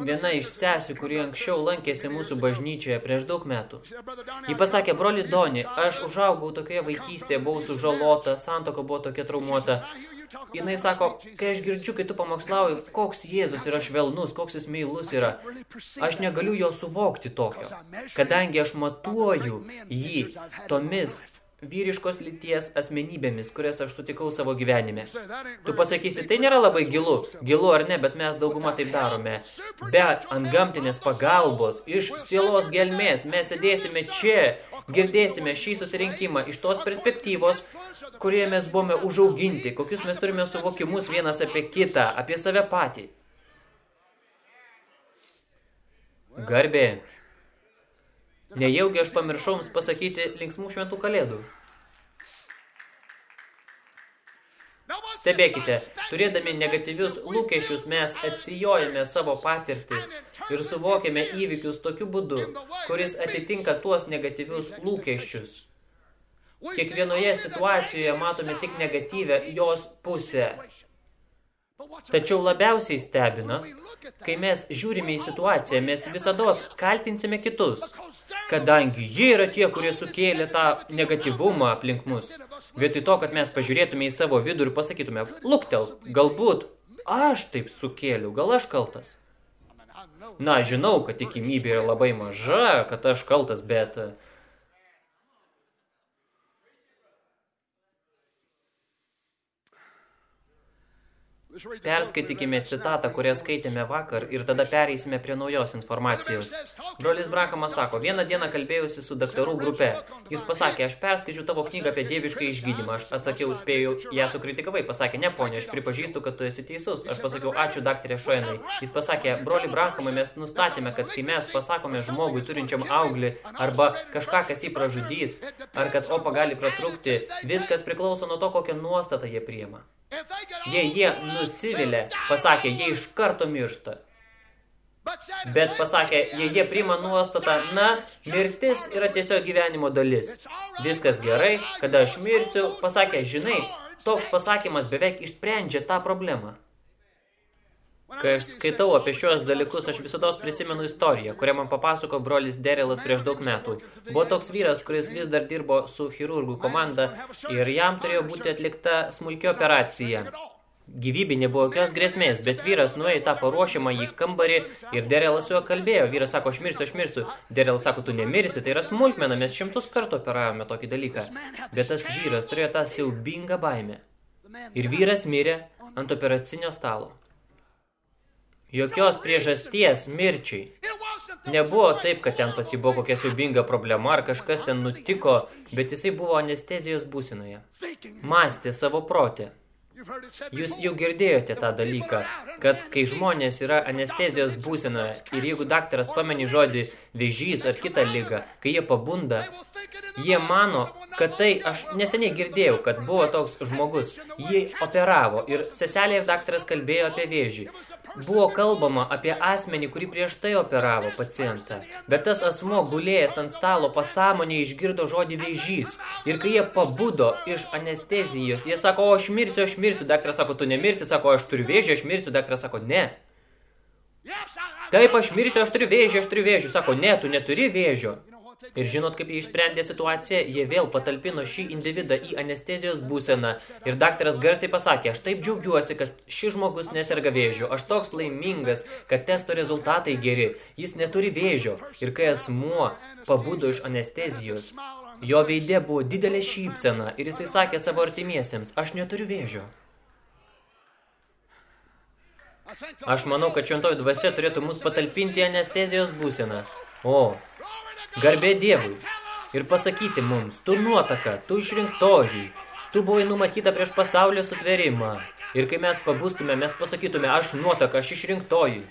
Viena iš sesių, kuri anksčiau lankėsi mūsų bažnyčioje prieš daug metų. Ji pasakė, broli Doni, aš užaugau tokioje vaikystėje, buvau sužalota, santoka buvo tokia traumuota. Jinai sako, kai aš girdžiu, kai tu pamokslauji, koks Jėzus yra švelnus, koks jis meilus yra, aš negaliu jo suvokti tokio, kadangi aš matuoju jį tomis vyriškos lyties asmenybėmis, kurias aš sutikau savo gyvenime. Tu pasakysi, tai nėra labai gilu, gilu ar ne, bet mes daugumą taip darome. Bet ant gamtinės pagalbos, iš sielos gelmės, mes sėdėsime čia, girdėsime šį susirinkimą iš tos perspektyvos, kurioje mes buvome užauginti, kokius mes turime suvokimus vienas apie kitą, apie save patį. Garbė. Nejaugi aš pamiršau jums pasakyti linksmų šventų kalėdų. Stebėkite, turėdami negatyvius lūkesčius mes atsijojame savo patirtis ir suvokiame įvykius tokiu būdu, kuris atitinka tuos negatyvius lūkesčius. Kiekvienoje situacijoje matome tik negatyvę jos pusę. Tačiau labiausiai stebina, kai mes žiūrime į situaciją, mes visados kaltinsime kitus, kadangi jie yra tie, kurie sukėlė tą negatyvumą aplink mus. Vietoj to, kad mes pažiūrėtume į savo vidų ir pasakytume, luktel, galbūt aš taip sukėliau, gal aš kaltas. Na, žinau, kad tikimybė yra labai maža, kad aš kaltas, bet Perskaitykime citatą, kurią skaitėme vakar ir tada pereisime prie naujos informacijos. Brolis Brakamas sako, vieną dieną kalbėjusi su daktarų grupe. Jis pasakė, aš perskaičiu tavo knygą apie dievišką išgydymą. Aš atsakiau, spėjau, ją sukritikavai. Pasakė, ne, ponė, aš pripažįstu, kad tu esi teisus. Aš pasakiau, ačiū daktarė Šoenai. Jis pasakė, broli Brakamai, mes nustatėme, kad kai mes pasakome žmogui turinčiam auglį arba kažką, kas jį pražudys, ar kad opa gali pratrūkti, viskas priklauso nuo to, kokią nuostatą jie priema. Jei jie nusivilia, pasakė, jie iš karto miršta. Bet pasakė, jei jie priima nuostatą, na, mirtis yra tiesiog gyvenimo dalis. Viskas gerai, kada aš mirsiu, pasakė, žinai, toks pasakymas beveik išsprendžia tą problemą. Kai aš skaitau apie šios dalykus, aš visados prisimenu istoriją, kurią man papasako brolis Derelas prieš daug metų. Buvo toks vyras, kuris vis dar dirbo su chirurgų komanda ir jam turėjo būti atlikta smulki operacija. gyvybė nebuvo jokios grėsmės, bet vyras nuėjo į tą paruošimą į kambarį ir Derelas su juo kalbėjo. Vyras sako, aš mirsiu, aš mirsiu. Derelas sako, tu nemirsi, tai yra smulkmena, mes šimtus kartų operavome tokį dalyką. Bet tas vyras turėjo tą siaubingą baimę. Ir vyras mirė ant operacinio stalo. Jokios priežasties mirčiai. Nebuvo taip, kad ten pasibuvo kokia siubinga problema ar kažkas ten nutiko, bet jisai buvo anestezijos būsinoje. Mąstė savo protę. Jūs jau girdėjote tą dalyką, kad kai žmonės yra anestezijos būsinoje ir jeigu daktaras pameni žodį vėžys ar kitą lygą, kai jie pabunda, jie mano, kad tai, aš neseniai girdėjau, kad buvo toks žmogus, jį operavo ir seselė ir daktaras kalbėjo apie vėžį. Buvo kalbama apie asmenį, kurį prieš tai operavo pacientą, bet tas asmo gulėjęs ant stalo pasąmonė išgirdo žodį vėžys. Ir kai jie pabudo iš anestezijos, jie sako, o aš mirsiu, aš mirsiu. Daktaras sako, tu nemirsi, sako, aš turiu vėžį, aš mirsiu. Daktaras sako, ne. Taip, aš mirsiu, aš turiu vėžį, aš turiu vėžį. Sako, ne, tu neturi vėžio. Ir žinot, kaip jie išsprendė situaciją, jie vėl patalpino šį individą į anestezijos būseną. Ir daktaras garsiai pasakė, aš taip džiaugiuosi, kad šis žmogus neserga vėžio. Aš toks laimingas, kad testo rezultatai geri. Jis neturi vėžio. Ir kai asmuo pabudo iš anestezijos, jo veidė buvo didelė šypsena ir jisai sakė savo artimiesiems, aš neturiu vėžio. Aš manau, kad šventoji dvasia turėtų mus patalpinti anestezijos būseną. O, Garbė Dievui. Ir pasakyti mums, tu nuotaka, tu išrinktoji, tu buvai numatyta prieš pasaulio sutverimą. Ir kai mes pabustume, mes pasakytume, aš nuotaka, aš išrinktoji.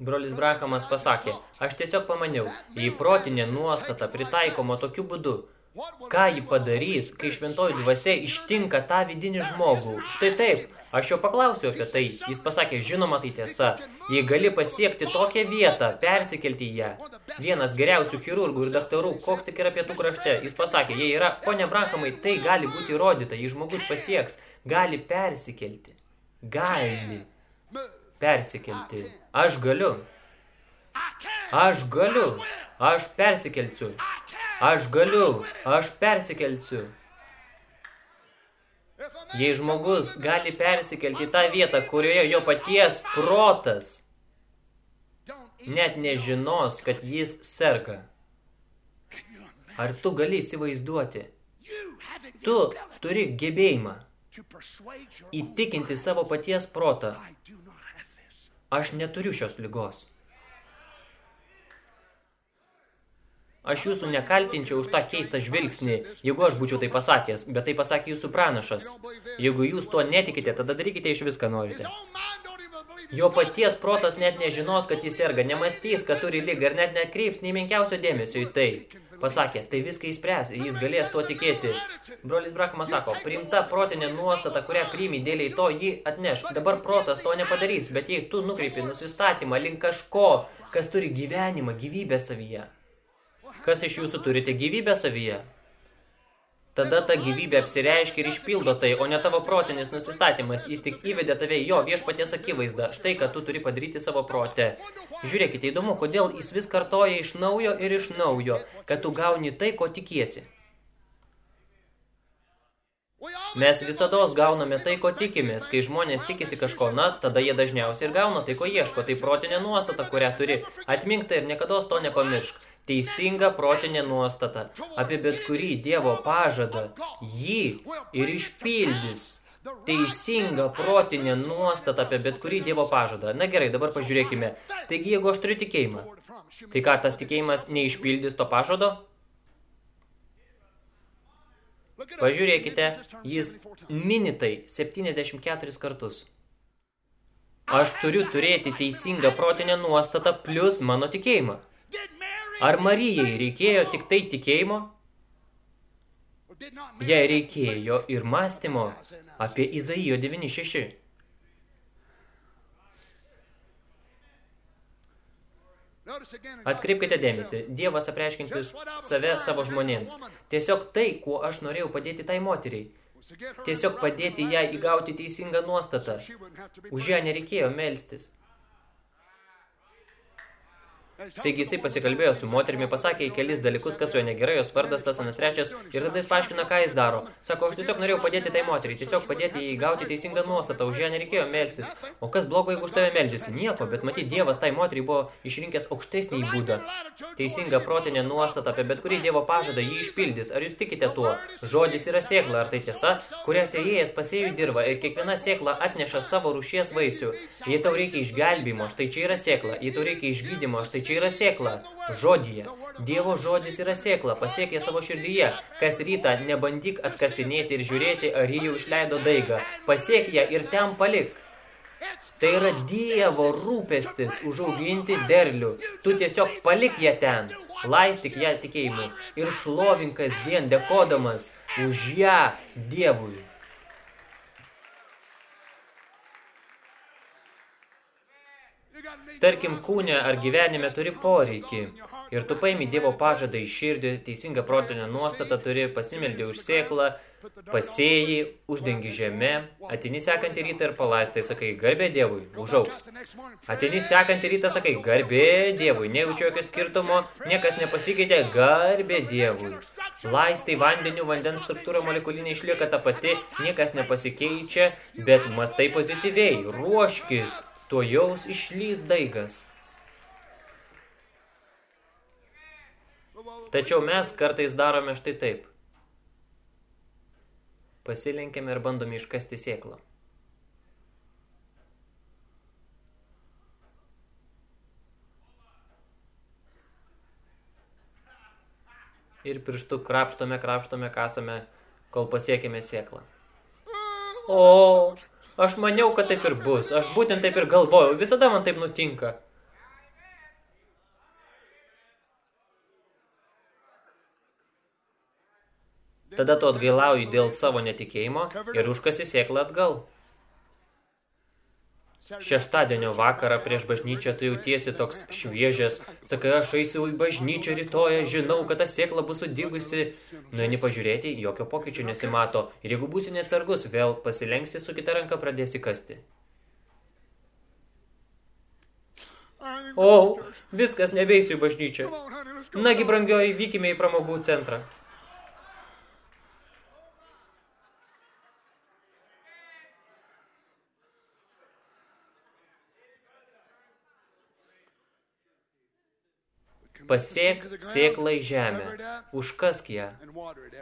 Brolis Brahamas pasakė, aš tiesiog pamaniau, jei protinė nuostata pritaikoma tokiu būdu, Ką ji padarys, kai šventoji dvasia ištinka tą vidinį žmogų? Štai taip, aš jo paklausiau apie tai. Jis pasakė, žinoma, tai tiesa. Jei gali pasiekti tokią vietą, persikelti į ją. Vienas geriausių chirurgų ir daktarų, koks tik yra pietų krašte, jis pasakė, jei yra, ponia Brahamai, tai gali būti įrodyta, jei žmogus pasieks, gali persikelti. Gali persikelti. Aš galiu. Aš galiu. Aš persikelsiu. Aš galiu, aš persikelsiu. Jei žmogus gali persikelti tą vietą, kurioje jo paties protas net nežinos, kad jis serga. Ar tu gali įsivaizduoti? Tu turi gebėjimą įtikinti savo paties protą. Aš neturiu šios lygos. Aš jūsų nekaltinčiau už tą keistą žvilgsnį, jeigu aš būčiau tai pasakęs, bet tai pasakė jūsų pranašas. Jeigu jūs tuo netikite, tada darykite iš viską norite. Jo paties protas net nežinos, kad jis serga, nemastys, kad turi lygą ir net nekreips nei menkiausio dėmesio į tai. Pasakė, tai viską įspręs, jis galės tuo tikėti. Brolis Brahmas sako, priimta protinė nuostata, kurią priimi dėliai to, jį atneš. Dabar protas to nepadarys, bet jei tu nukreipi nusistatymą link kažko, kas turi gyvenimą, gyvybę savyje, Kas iš jūsų turite gyvybę savyje? Tada ta gyvybė apsireiškia ir išpildo tai, o ne tavo protinis nusistatymas. Jis tik įvedė tave jo viešpaties akivaizdą. Štai, kad tu turi padaryti savo protę. Žiūrėkite, įdomu, kodėl jis vis kartoja iš naujo ir iš naujo, kad tu gauni tai, ko tikiesi. Mes visados gauname tai, ko tikimės. Kai žmonės tikisi kažko, na, tada jie dažniausiai ir gauna tai, ko ieško. Tai protinė nuostata, kurią turi. Atmink tai ir niekada to nepamiršk teisinga protinė nuostata apie bet kurį Dievo pažadą, jį ir išpildys. Teisinga protinė nuostata apie bet kurį Dievo pažadą. Na gerai, dabar pažiūrėkime. Taigi, jeigu aš turiu tikėjimą, tai ką, tas tikėjimas neišpildys to pažado? Pažiūrėkite, jis mini tai 74 kartus. Aš turiu turėti teisingą protinę nuostatą plus mano tikėjimą. Ar Marijai reikėjo tik tai tikėjimo? Jai reikėjo ir mąstymo apie Izaijo 9.6. Atkreipkite dėmesį, Dievas apreiškintis save savo žmonėms. Tiesiog tai, kuo aš norėjau padėti tai moteriai. Tiesiog padėti ją įgauti teisingą nuostatą. Už ją nereikėjo melstis. Taigi jisai pasikalbėjo su moterimi, pasakė į kelis dalykus, kas su jo negerai, jos vardas, tas anas trečias, ir tada jis paaiškina, ką jis daro. Sako, aš tiesiog norėjau padėti tai moteriai, tiesiog padėti jai gauti teisingą nuostatą, už ją nereikėjo melstis. O kas blogo, jeigu už tave meldžiasi? Nieko, bet matyt, Dievas tai moteriai buvo išrinkęs aukštesnį būdą. Teisinga protinė nuostata apie bet kurį Dievo pažadą jį išpildys. Ar jūs tikite tuo? Žodis yra sėkla, ar tai tiesa, kurią sėjėjas pasėjų dirba ir kiekviena sėkla atneša savo rūšies vaisių. Jei tau reikia išgelbimo, štai čia yra sėkla. Jei tau reikia išgydymo, štai čia yra sėkla. Žodyje. Dievo žodis yra sėkla, pasiekė savo širdyje. Kas rytą nebandyk atkasinėti ir žiūrėti, ar jį jau išleido daigą. Pasiek ją ir ten palik. Tai yra Dievo rūpestis užauginti derlių. Tu tiesiog palik ją ten, laistyk ją tikėjimu ir šlovink kasdien dėkodamas už ją Dievui. Tarkim, kūne ar gyvenime turi poreikį. Ir tu paimi Dievo pažadą į širdį, teisingą protinę nuostatą turi, pasimeldė už sėklą, pasėjai, uždengi žemę, atini sekantį rytą ir palaistai, sakai, garbė Dievui, užauks. Atini sekantį rytą, sakai, garbė Dievui, nejaučiu jokio skirtumo, niekas nepasikeitė, garbė Dievui. Laistai vandeniu, vandens struktūra molekulinė išlieka ta pati, niekas nepasikeičia, bet mastai pozityviai, ruoškis, tuo jaus išlys daigas. Tačiau mes kartais darome štai taip. Pasilenkėme ir bandome iškasti sėklą. Ir pirštų krapštome, krapštome, kasame, kol pasiekėme sėklą. O, Aš maniau, kad taip ir bus. Aš būtent taip ir galvojau. Visada man taip nutinka. Tada tu atgailauji dėl savo netikėjimo ir užkasi sėklą atgal. Šeštadienio vakarą prieš bažnyčią tu jautiesi toks šviežias, sakai, aš eisiu į bažnyčią rytoje, žinau, kad ta sėkla bus sudigusi. Nueini pažiūrėti, jokio pokyčio nesimato. Ir jeigu būsi neatsargus, vėl pasilenksi su kita ranka pradėsi kasti. O, viskas, nebeisiu į bažnyčią. Nagi, brangioji, vykime į pramogų centrą. Pasėk sėklą į žemę, užkask ją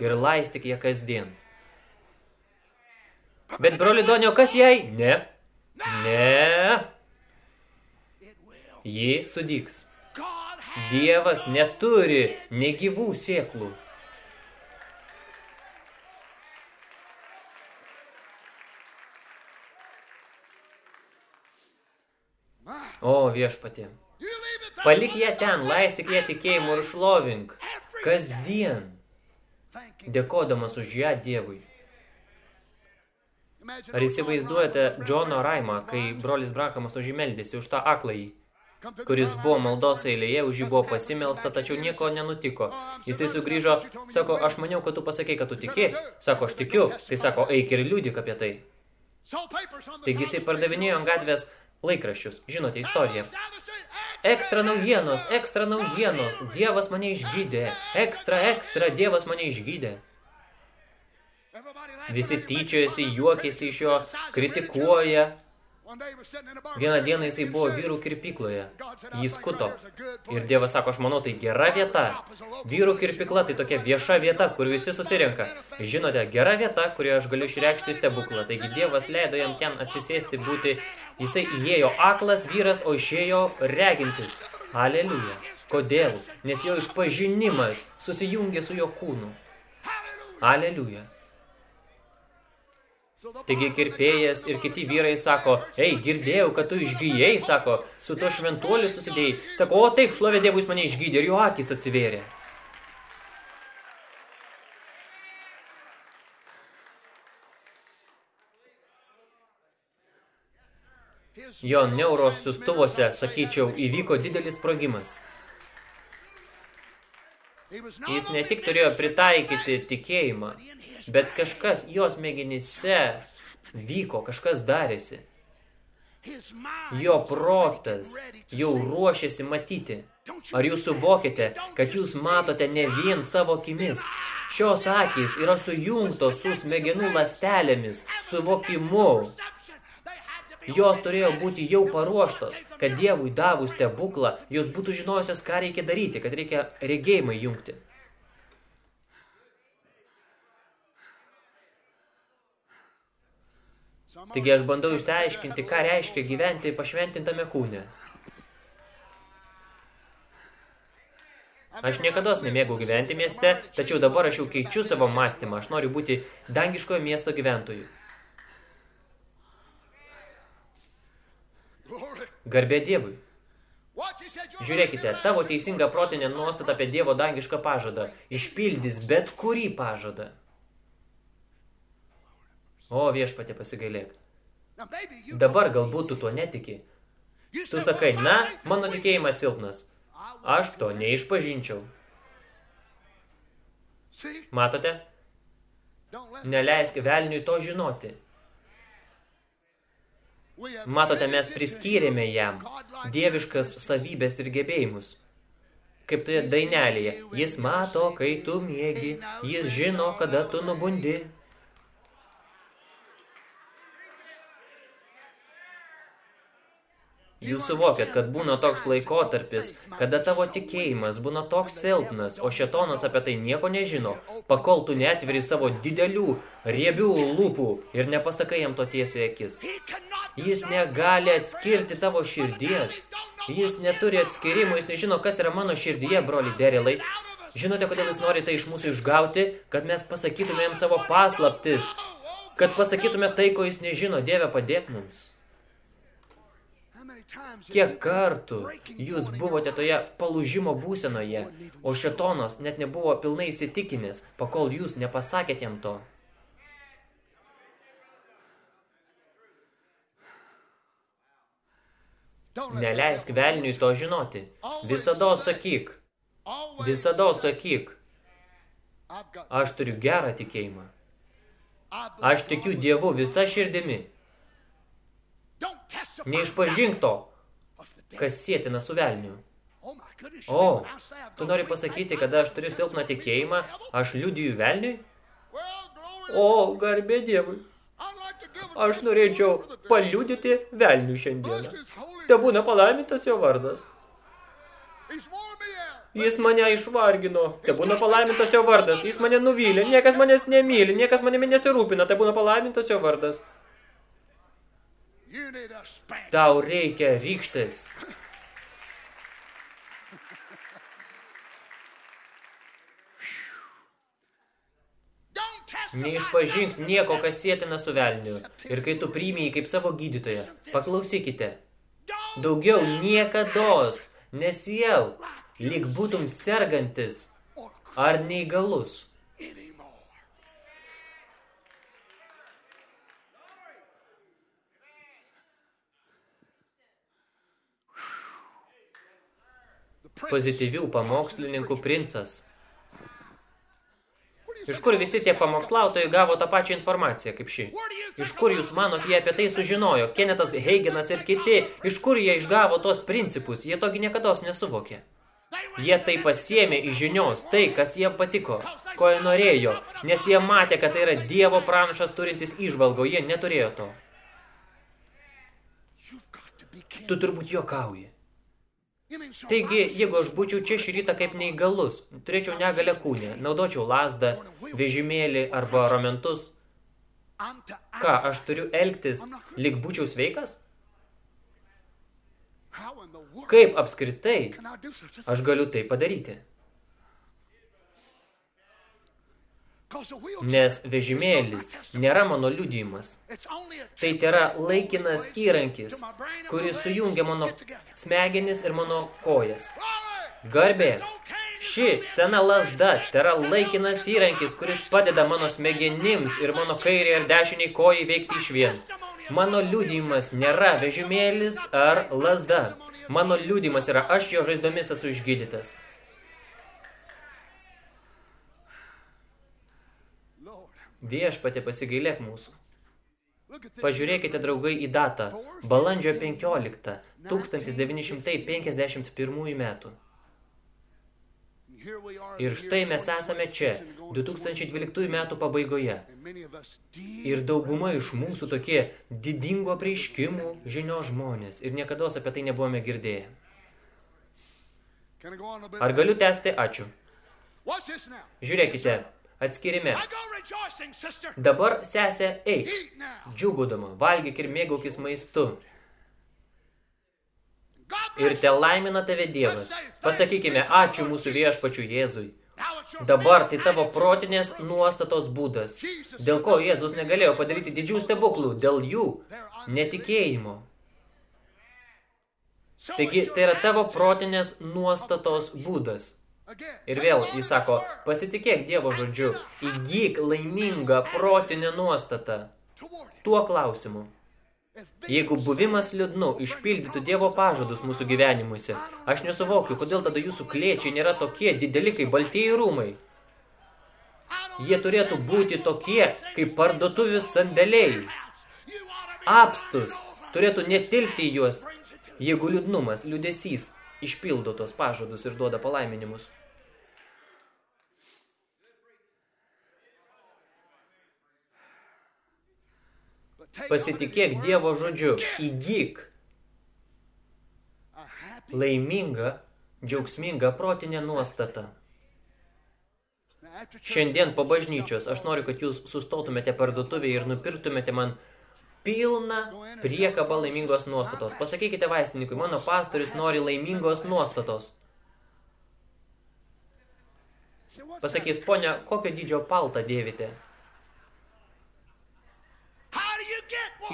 ir laistyk ją kasdien. Bet broli Donio, kas jai? Ne. Ne. Ji sudyks. Dievas neturi negyvų sėklų. O viešpatė. Palik ją ten, laistyk ją tikėjimu ir šlovink. Kasdien. Dėkodamas už ją Dievui. Ar įsivaizduojate Džono Raimą, kai brolis Brakamas už jį meldėsi, už tą akląjį, kuris buvo maldos eilėje, už jį buvo pasimelsta, tačiau nieko nenutiko. Jisai sugrįžo, sako, aš maniau, kad tu pasakei, kad tu tiki. Sako, aš tikiu. Tai sako, eik ir liūdik apie tai. Taigi jisai pardavinėjo ant gatvės laikraščius. Žinote istoriją. Ekstra naujienos, ekstra naujienos, Dievas mane išgydė. Ekstra, ekstra, Dievas mane išgydė. Visi tyčiojasi, juokėsi iš jo, kritikuoja. Vieną dieną jisai buvo vyrų kirpykloje. Jis skuto. Ir Dievas sako, aš manau, tai gera vieta. Vyrų kirpykla tai tokia vieša vieta, kur visi susirenka. Žinote, gera vieta, kurioje aš galiu išreikšti stebuklą. Taigi Dievas leido jam ten atsisėsti, būti Jisai įėjo aklas vyras, o išėjo regintis. Aleliuja. Kodėl? Nes jo išpažinimas susijungė su jo kūnu. Aleliuja. Taigi kirpėjas ir kiti vyrai sako, ei, girdėjau, kad tu išgyjai, sako, su to šventuoliu susidėjai. Sako, o taip, šlovė Dievui mane išgydė ir jo akis atsivėrė. Jo neuros siustuvose, sakyčiau, įvyko didelis sprogimas. Jis ne tik turėjo pritaikyti tikėjimą, bet kažkas jos mėginyse vyko, kažkas darėsi. Jo protas jau ruošėsi matyti. Ar jūs suvokite, kad jūs matote ne vien savo akimis? Šios akys yra sujungtos su smegenų lastelėmis, suvokimu. Jos turėjo būti jau paruoštos, kad Dievui davus stebuklą, jos būtų žinojusios, ką reikia daryti, kad reikia regėjimai jungti. Taigi aš bandau išsiaiškinti, ką reiškia gyventi pašventintame kūne. Aš niekada nemėgau gyventi mieste, tačiau dabar aš jau keičiu savo mąstymą. Aš noriu būti dangiškojo miesto gyventojų. Garbė Dievui. Žiūrėkite, tavo teisinga protinė nuostata apie Dievo dangišką pažadą išpildys bet kurį pažadą. O viešpatė pasigailėk. Dabar galbūt tu tuo netiki. Tu sakai, na, mano tikėjimas silpnas. Aš to neišpažinčiau. Matote? Neleisk velniui to žinoti. Matote, mes priskyrėme jam dieviškas savybės ir gebėjimus. Kaip toje dainelėje, jis mato, kai tu miegi, jis žino, kada tu nubundi. Jūs suvokiat, kad būna toks laikotarpis, kada tavo tikėjimas būna toks silpnas, o šetonas apie tai nieko nežino, pakol tu neatveri savo didelių, riebių lūpų ir nepasakai jam to tiesiai akis. Jis negali atskirti tavo širdies. Jis neturi atskirimo, jis nežino, kas yra mano širdyje, broli Derilai. Žinote, kodėl jis nori tai iš mūsų išgauti? Kad mes pasakytume jam savo paslaptis. Kad pasakytume tai, ko jis nežino. Dieve, padėk mums. Kiek kartų jūs buvote toje palūžimo būsenoje, o šetonas net nebuvo pilnai įsitikinęs, pakol jūs nepasakėt jam to. Neleisk velniui to žinoti. Visada sakyk. Visada sakyk. Aš turiu gerą tikėjimą. Aš tikiu Dievu visą širdimi. Neišpažink to, kas sėtina su velniu. O, tu nori pasakyti, kad aš turiu silpną tikėjimą, aš liudiju velniui? O, garbė Dievui. Aš norėčiau paliudyti velniui šiandieną. Te būna palaimintas jo vardas. Jis mane išvargino. Te būna palaimintas jo vardas. Jis mane nuvylė. Niekas manęs nemyli. Niekas manimi nesirūpina. Te būna palaimintas jo vardas. Tau reikia rykštės. Neišpažink nieko, kas sėtina su velniu. Ir kai tu priimi jį kaip savo gydytoją, paklausykite. Daugiau niekados nesiel, lyg būtum sergantis ar neįgalus. Pozityvių pamokslininkų princas – Iš kur visi tie pamokslautojai gavo tą pačią informaciją kaip ši? Iš kur jūs manot, jie apie tai sužinojo? Kenetas Heigenas ir kiti, iš kur jie išgavo tos principus? Jie togi niekados nesuvokė. Jie tai pasiėmė iš žinios, tai, kas jie patiko, ko jie norėjo, nes jie matė, kad tai yra Dievo pranašas turintis išvalgo, jie neturėjo to. Tu turbūt juokauji. Taigi, jeigu aš būčiau čia šį rytą kaip neįgalus, turėčiau negalę kūnę, naudočiau lasdą, vežimėlį arba ramentus, ką, aš turiu elgtis, lyg būčiau sveikas? Kaip apskritai aš galiu tai padaryti? Nes vežimėlis nėra mano liudijimas. Tai yra laikinas įrankis, kuris sujungia mano smegenis ir mano kojas. Garbė. Ši sena lasda yra laikinas įrankis, kuris padeda mano smegenims ir mano kairiai ir dešiniai kojai veikti iš vien. Mano liudijimas nėra vežimėlis ar lasda. Mano liudijimas yra aš jo žaizdomis esu išgydytas. Viešpatė pasigailėk mūsų. Pažiūrėkite, draugai, į datą. Balandžio 15, 1951 metų. Ir štai mes esame čia, 2012 metų pabaigoje. Ir dauguma iš mūsų tokie didingo prieiškimų žinio žmonės. Ir niekada apie tai nebuvome girdėję. Ar galiu tęsti? Ačiū. Žiūrėkite, atskirime. Dabar, sesė, eik, džiugodama, valgyk ir mėgaukis maistu. Ir te laimina tave Dievas. Pasakykime, ačiū mūsų viešpačių Jėzui. Dabar tai tavo protinės nuostatos būdas, dėl ko Jėzus negalėjo padaryti didžių stebuklų, dėl jų netikėjimo. Taigi, tai yra tavo protinės nuostatos būdas. Ir vėl jis sako, pasitikėk Dievo žodžiu, įgyk laimingą protinę nuostatą tuo klausimu. Jeigu buvimas liūdnu išpildytų Dievo pažadus mūsų gyvenimuose, aš nesuvokiu, kodėl tada jūsų klėčiai nėra tokie dideli kaip baltieji rūmai. Jie turėtų būti tokie kaip parduotuvių sandėliai. Apstus turėtų netilpti juos, jeigu liūdnumas, liūdesys išpildo tos pažadus ir duoda palaiminimus. Pasitikėk Dievo žodžiu, įgyk laimingą, džiaugsmingą protinę nuostatą. Šiandien po bažnyčios aš noriu, kad jūs sustotumėte parduotuvėje ir nupirktumėte man pilną priekabą laimingos nuostatos. Pasakykite vaistininkui, mano pastorius nori laimingos nuostatos. Pasakys, ponia, kokio dydžio paltą dėvite?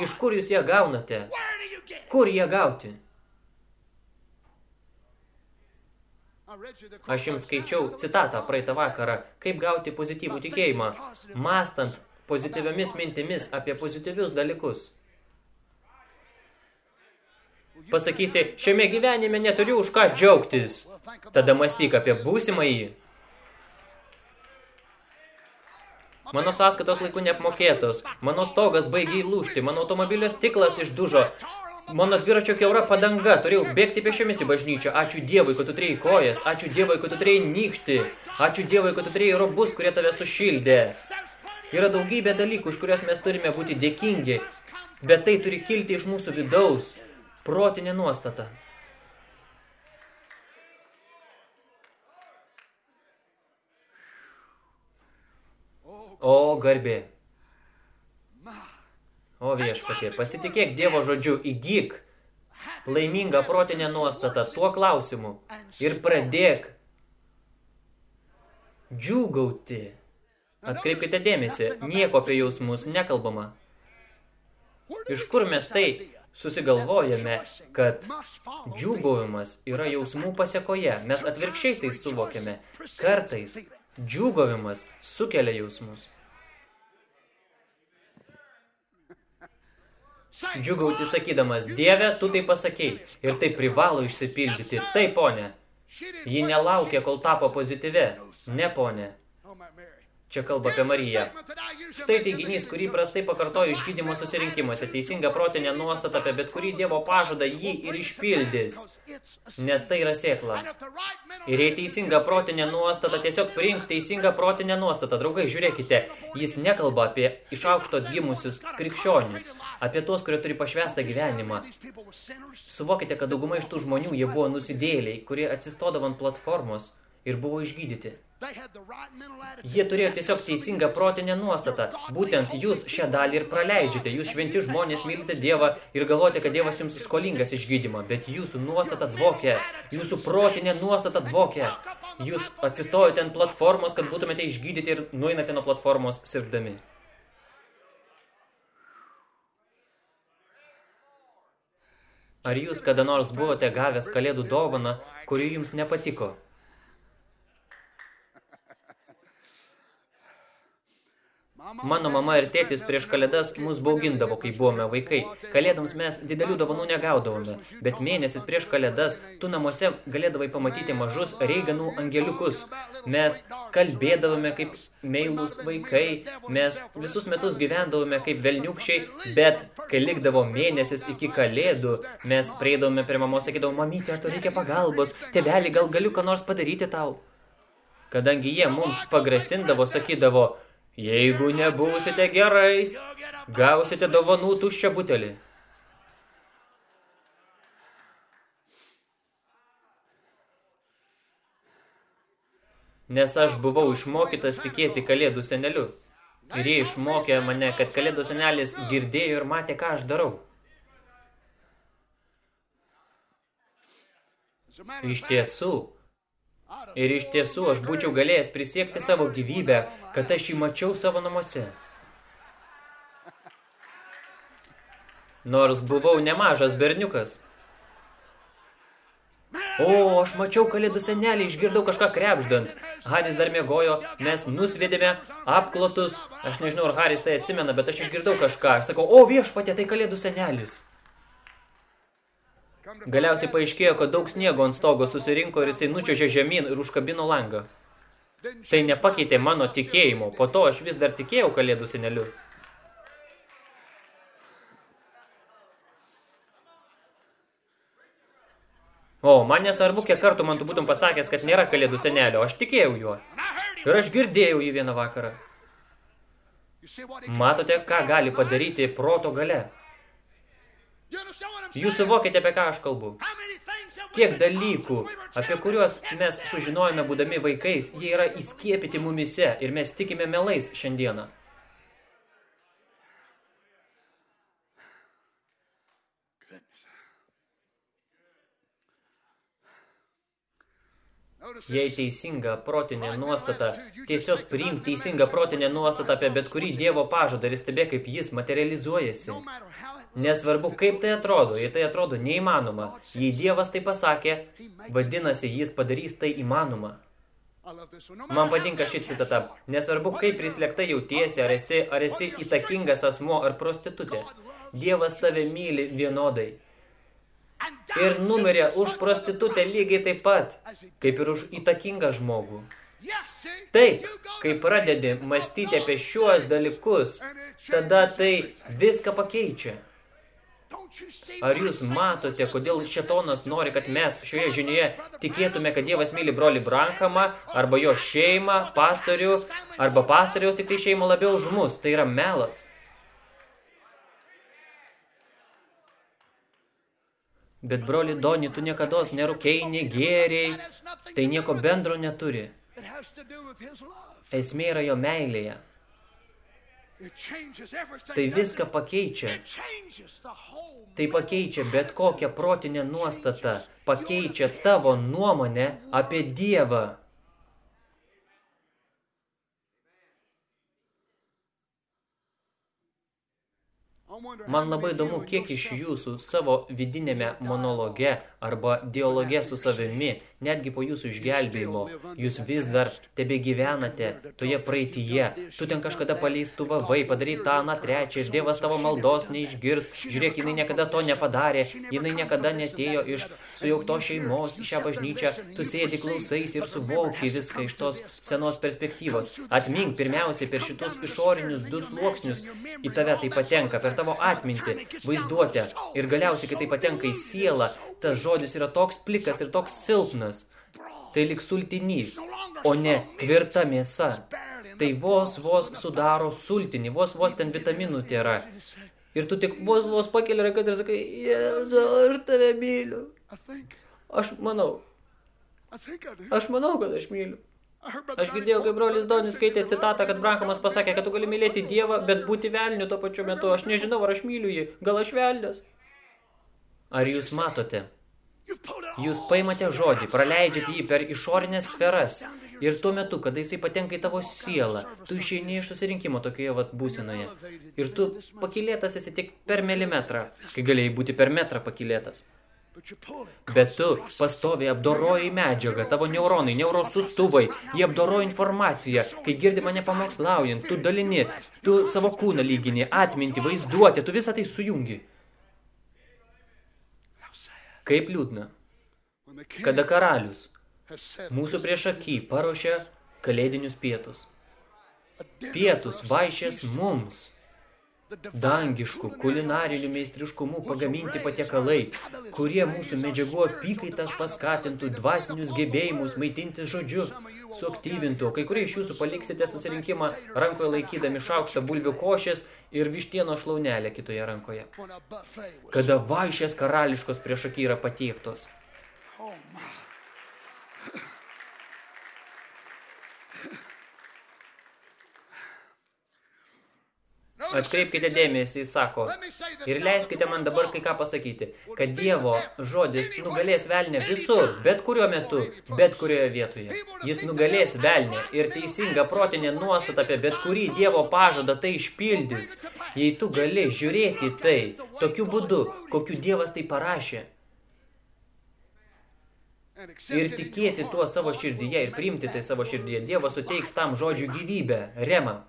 Iš kur jūs ją gaunate? Kur ją gauti? Aš jums skaičiau citatą praeitą vakarą, kaip gauti pozityvų tikėjimą, mastant pozityviomis mintimis apie pozityvius dalykus. Pasakysi, šiame gyvenime neturiu už ką džiaugtis. Tada mąstyk apie būsimąjį. Mano sąskaitos laiku neapmokėtos, mano stogas baigiai lūžti, mano automobilio stiklas išdužo, mano dviračio keura padanga, turėjau bėgti pešiomis į bažnyčią, ačiū Dievui, kad tu turėjai kojas, ačiū Dievui, kad tu turėjai nykšti, ačiū Dievui, kad tu turėjai robus, kurie tave sušildė. Yra daugybė dalykų, už kurias mes turime būti dėkingi, bet tai turi kilti iš mūsų vidaus, protinė nuostata. O garbė. O viešpatė, pasitikėk Dievo žodžiu, įgyk laimingą protinę nuostatą tuo klausimu ir pradėk džiūgauti. Atkreipkite dėmesį, nieko apie jausmus nekalbama. Iš kur mes tai susigalvojame, kad džiūgavimas yra jausmų pasiekoje. Mes atvirkščiai tai suvokiame. Kartais džiūgavimas sukelia jausmus. Džiugauti sakydamas, Dieve, tu tai pasakei ir tai privalo išsipildyti. Taip, ponė. Ji nelaukė, kol tapo pozityve. Ne, ponė. Čia kalba apie Mariją. Štai teiginys, kurį prastai pakartoju išgydymo susirinkimuose. Teisinga protinė nuostata apie bet kurį Dievo pažadą jį ir išpildys. Nes tai yra sėkla. Ir jei teisinga protinė nuostata, tiesiog priimk teisingą protinę nuostatą. Draugai, žiūrėkite, jis nekalba apie iš aukšto atgimusius krikščionius, apie tuos, kurie turi pašvestą gyvenimą. Suvokite, kad dauguma iš tų žmonių jie buvo nusidėliai, kurie atsistodavo ant platformos ir buvo išgydyti. Jie turėjo tiesiog teisingą protinę nuostatą. Būtent jūs šią dalį ir praleidžiate. Jūs šventi žmonės mylite Dievą ir galvojate, kad Dievas jums skolingas išgydymą. Bet jūsų nuostata dvokia. Jūsų protinė nuostata dvokia. Jūs atsistojate ant platformos, kad būtumėte išgydyti ir nueinate nuo platformos sirgdami. Ar jūs kada nors buvote gavęs kalėdų dovaną, kuri jums nepatiko? Mano mama ir tėtis prieš kalėdas mus baugindavo, kai buvome vaikai. Kalėdams mes didelių dovanų negaudavome, bet mėnesis prieš kalėdas tu namuose galėdavai pamatyti mažus reiganų angeliukus. Mes kalbėdavome kaip meilus vaikai, mes visus metus gyvendavome kaip velniukščiai, bet kai likdavo mėnesis iki kalėdų, mes prieidavome prie mamos, sakydavo, mamytė, ar to reikia pagalbos, tėvelį, gal galiu ką nors padaryti tau? kadangi jie mums pagrasindavo, sakydavo, jeigu nebūsite gerais, gausite dovanų tuščią butelį. Nes aš buvau išmokytas tikėti kalėdų seneliu. Ir jie išmokė mane, kad kalėdų senelis girdėjo ir matė, ką aš darau. Iš tiesų, ir iš tiesų aš būčiau galėjęs prisiekti savo gyvybę, kad aš jį mačiau savo namuose. Nors buvau nemažas berniukas. O, aš mačiau kalėdų senelį, išgirdau kažką krepždant. Haris dar mėgojo, mes nusvedėme apklotus. Aš nežinau, ar Haris tai atsimena, bet aš išgirdau kažką. Aš sakau, o viešpatė, tai kalėdų senelis. Galiausiai paaiškėjo, kad daug sniego ant stogo susirinko ir jisai nučiažė žemyn ir užkabino langą. Tai nepakeitė mano tikėjimo, po to aš vis dar tikėjau kalėdų seneliu. O, man nesvarbu, kiek kartų man tu būtum pasakęs, kad nėra kalėdų senelio, aš tikėjau juo. Ir aš girdėjau jį vieną vakarą. Matote, ką gali padaryti proto gale? Jūs suvokite, apie ką aš kalbu. Kiek dalykų, apie kuriuos mes sužinojame būdami vaikais, jie yra įskiepyti mumise ir mes tikime melais šiandieną. Jei teisinga protinė nuostata, tiesiog priimk teisingą protinę nuostatą apie bet kurį Dievo pažadą ir stebėk, kaip jis materializuojasi. Nesvarbu, kaip tai atrodo, jei tai atrodo neįmanoma. Jei Dievas tai pasakė, vadinasi, jis padarys tai įmanoma. Man patinka ši citata. Nesvarbu, kaip prislėgta jautiesi, ar esi, ar esi įtakingas asmo ar prostitutė. Dievas tave myli vienodai ir numirė už prostitutę lygiai taip pat, kaip ir už įtakingą žmogų. Taip, kai pradedi mąstyti apie šiuos dalykus, tada tai viską pakeičia. Ar jūs matote, kodėl šetonas nori, kad mes šioje žinioje tikėtume, kad Dievas myli brolį Branhamą, arba jo šeimą, pastorių, arba pastoriaus tik tai šeimą labiau už mus? Tai yra melas. Bet broli Doni, tu niekados nerūkėjai, negėriai, tai nieko bendro neturi. Esmė yra jo meilėje. Tai viską pakeičia. Tai pakeičia bet kokią protinę nuostatą, pakeičia tavo nuomonę apie Dievą. Man labai įdomu, kiek iš jūsų savo vidinėme monologe arba dialoge su savimi, netgi po jūsų išgelbėjimo, jūs vis dar tebe gyvenate toje praeityje. Tu ten kažkada paleistuvavai, padarai tą, na, trečią ir Dievas tavo maldos neišgirs. Žiūrėk, jinai niekada to nepadarė, jinai niekada netėjo iš sujaukto šeimos į šią bažnyčią. Tu sėdi klausais ir suvoki viską iš tos senos perspektyvos. Atmink pirmiausiai per šitus išorinius du sluoksnius į tave tai patenka, per tavo atmintį, vaizduotę ir galiausiai, kai tai patenka į sielą, tas žodis yra toks plikas ir toks silpnas. Tai lik sultinys, o ne tvirta mėsa. Tai vos vos sudaro sultinį, vos vos ten vitaminų tėra. Ir tu tik vos vos pakeli rankas ir sakai, Jėzu, aš tave myliu. Aš manau. Aš manau, kad aš myliu. Aš girdėjau, kai brolis Donis skaitė citatą, kad Brankamas pasakė, kad tu gali mylėti Dievą, bet būti velniu tuo pačiu metu. Aš nežinau, ar aš myliu jį. Gal aš velnės? Ar jūs matote? Jūs paimate žodį, praleidžiate jį per išorinės sferas ir tuo metu, kada jisai patenka į tavo sielą, tu išeini iš susirinkimo tokioje vat būsinoje ir tu pakilėtas esi tik per milimetrą, kai galėjai būti per metrą pakilėtas. Bet tu pastoviai apdoroji medžiagą, tavo neuronai, neurosustuvai, jie apdoroja informaciją, kai girdi mane pamokslaujant, tu dalini, tu savo kūną lygini, atminti, vaizduoti, tu visą tai sujungi. Kaip liūdna, kada karalius mūsų prieš akį paruošė kalėdinius pietus. Pietus vaišės mums. Dangiškų kulinarinių meistriškumų pagaminti patiekalai, kurie mūsų medžiagų apykaitas paskatintų dvasinius gebėjimus maitinti žodžiu, suaktyvintų. Kai kurie iš jūsų paliksite susirinkimą rankoje laikydami šaukštą bulvių košės ir vištieno šlaunelę kitoje rankoje. Kada vaišės karališkos prieš akį yra patiektos. Atkreipkite dėmesį, jis sako, ir leiskite man dabar kai ką pasakyti, kad Dievo žodis nugalės velnę visur, bet kuriuo metu, bet kurioje vietoje. Jis nugalės velnę ir teisinga protinė nuostata apie bet kurį Dievo pažadą tai išpildys. Jei tu gali žiūrėti tai tokiu būdu, kokiu Dievas tai parašė, ir tikėti tuo savo širdyje ir priimti tai savo širdyje, Dievas suteiks tam žodžių gyvybę, remą.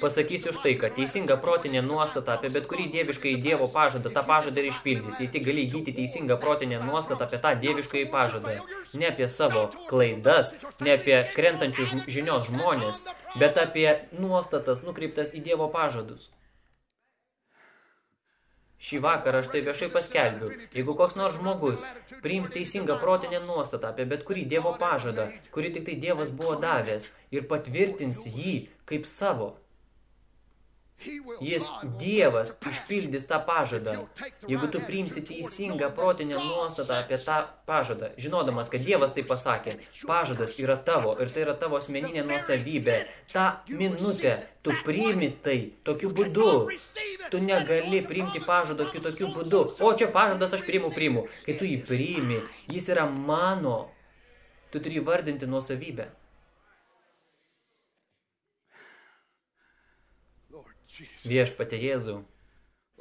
Pasakysiu štai, kad teisinga protinė nuostata apie bet kurį dieviškai Dievo pažadą, tą pažadą ir išpildys. Jei tik gali įgyti teisingą protinę nuostatą apie tą dieviškai pažadą, ne apie savo klaidas, ne apie krentančių žinios žmonės, bet apie nuostatas nukreiptas į Dievo pažadus. Šį vakarą aš tai viešai paskelbiu. Jeigu koks nors žmogus priims teisingą protinę nuostatą apie bet kurį Dievo pažadą, kurį tik tai Dievas buvo davęs, ir patvirtins jį kaip savo, Jis, Dievas, išpildys tą pažadą. Jeigu tu priimsi teisingą protinę nuostatą apie tą pažadą, žinodamas, kad Dievas tai pasakė, pažadas yra tavo ir tai yra tavo asmeninė nuosavybė. Ta minutė tu priimi tai tokiu būdu. Tu negali priimti pažado kitokiu būdu. O čia pažadas aš priimu, priimu. Kai tu jį priimi, jis yra mano. Tu turi vardinti nuosavybę. Viešpate Jėzau.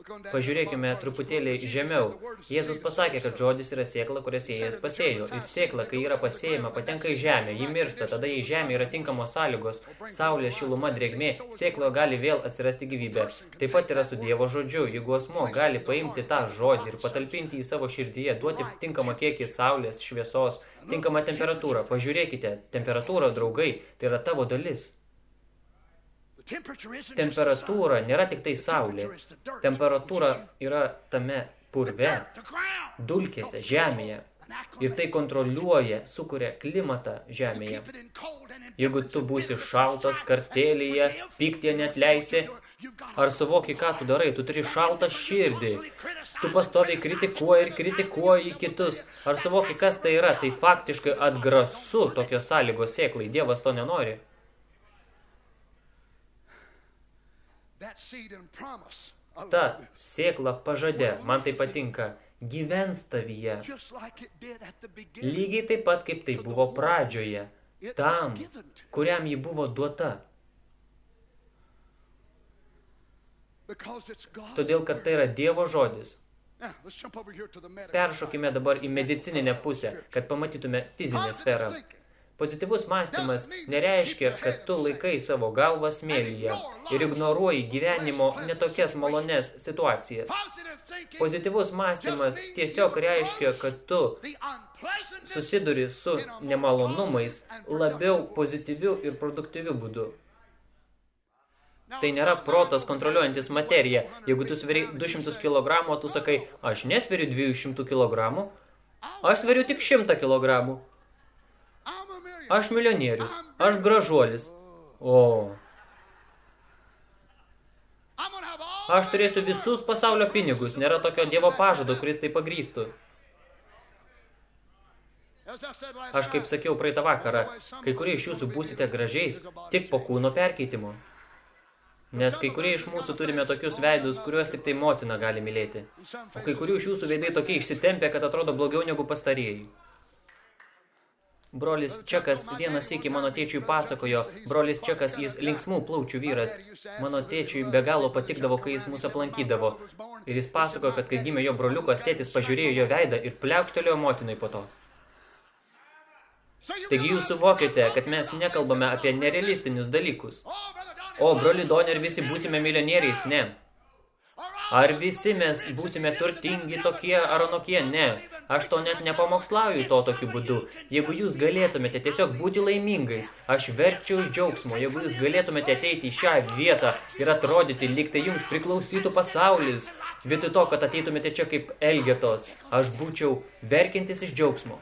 Pažiūrėkime truputėlį žemiau. Jėzus pasakė, kad žodis yra sėkla, kurias jėjas pasėjo. Ir sėkla, kai yra pasėjama, patenka į žemę, ji miršta, tada į žemę yra tinkamos sąlygos, saulės šiluma drėgmė, sėkloje gali vėl atsirasti gyvybė. Taip pat yra su Dievo žodžiu, jeigu asmo gali paimti tą žodį ir patalpinti į savo širdyje, duoti tinkamą kiekį saulės, šviesos, tinkamą temperatūrą. Pažiūrėkite, temperatūra, draugai, tai yra tavo dalis. Temperatūra nėra tik tai saulė. Temperatūra yra tame purve, dulkėse, žemėje. Ir tai kontroliuoja, sukuria klimatą žemėje. Jeigu tu būsi šaltas kartėlyje, piktie net leisi, ar suvoki, ką tu darai, tu turi šaltą širdį. Tu pastoviai kritikuoji ir kritikuoji kitus. Ar suvoki, kas tai yra? Tai faktiškai atgrasu tokios sąlygos sėklai. Dievas to nenori. Ta sėkla pažadė, man tai patinka, gyvens tavyje. Lygiai taip pat, kaip tai buvo pradžioje, tam, kuriam ji buvo duota. Todėl, kad tai yra Dievo žodis. Peršokime dabar į medicininę pusę, kad pamatytume fizinę sferą. Pozityvus mąstymas nereiškia, kad tu laikai savo galvą smėlyje ir ignoruoji gyvenimo netokias malones situacijas. Pozityvus mąstymas tiesiog reiškia, kad tu susiduri su nemalonumais labiau pozityviu ir produktyviu būdu. Tai nėra protas kontroliuojantis materiją. Jeigu tu sveri 200 kg, tu sakai, aš nesveriu 200 kg, aš sveriu tik 100 kg. Aš milijonierius, aš gražuolis. O. Aš turėsiu visus pasaulio pinigus, nėra tokio dievo pažado, kuris tai pagrįstų. Aš kaip sakiau praeitą vakarą, kai kurie iš jūsų būsite gražiais tik po kūno perkeitimo. Nes kai kurie iš mūsų turime tokius veidus, kuriuos tik tai motina gali mylėti. O kai kurių iš jūsų veidai tokie išsitempę, kad atrodo blogiau negu pastarėjai. Brolis Čekas vienas iki mano tėčiui pasakojo, brolis Čekas jis linksmų plaučių vyras. Mano tėčiui be galo patikdavo, kai jis mūsų aplankydavo. Ir jis pasakojo, kad kai gimė jo broliukas, tėtis pažiūrėjo jo veidą ir pliaukštelėjo motinai po to. Taigi jūs suvokite, kad mes nekalbame apie nerealistinius dalykus. O, broli Doner, visi būsime milijonieriais, ne. Ar visi mes būsime turtingi tokie ar anokie? Ne. Aš to net nepamokslauju to tokiu būdu. Jeigu jūs galėtumėte tiesiog būti laimingais, aš verčiau iš džiaugsmo. Jeigu jūs galėtumėte ateiti į šią vietą ir atrodyti, lyg tai jums priklausytų pasaulis, vietoj to, kad ateitumėte čia kaip elgetos, aš būčiau verkintis iš džiaugsmo.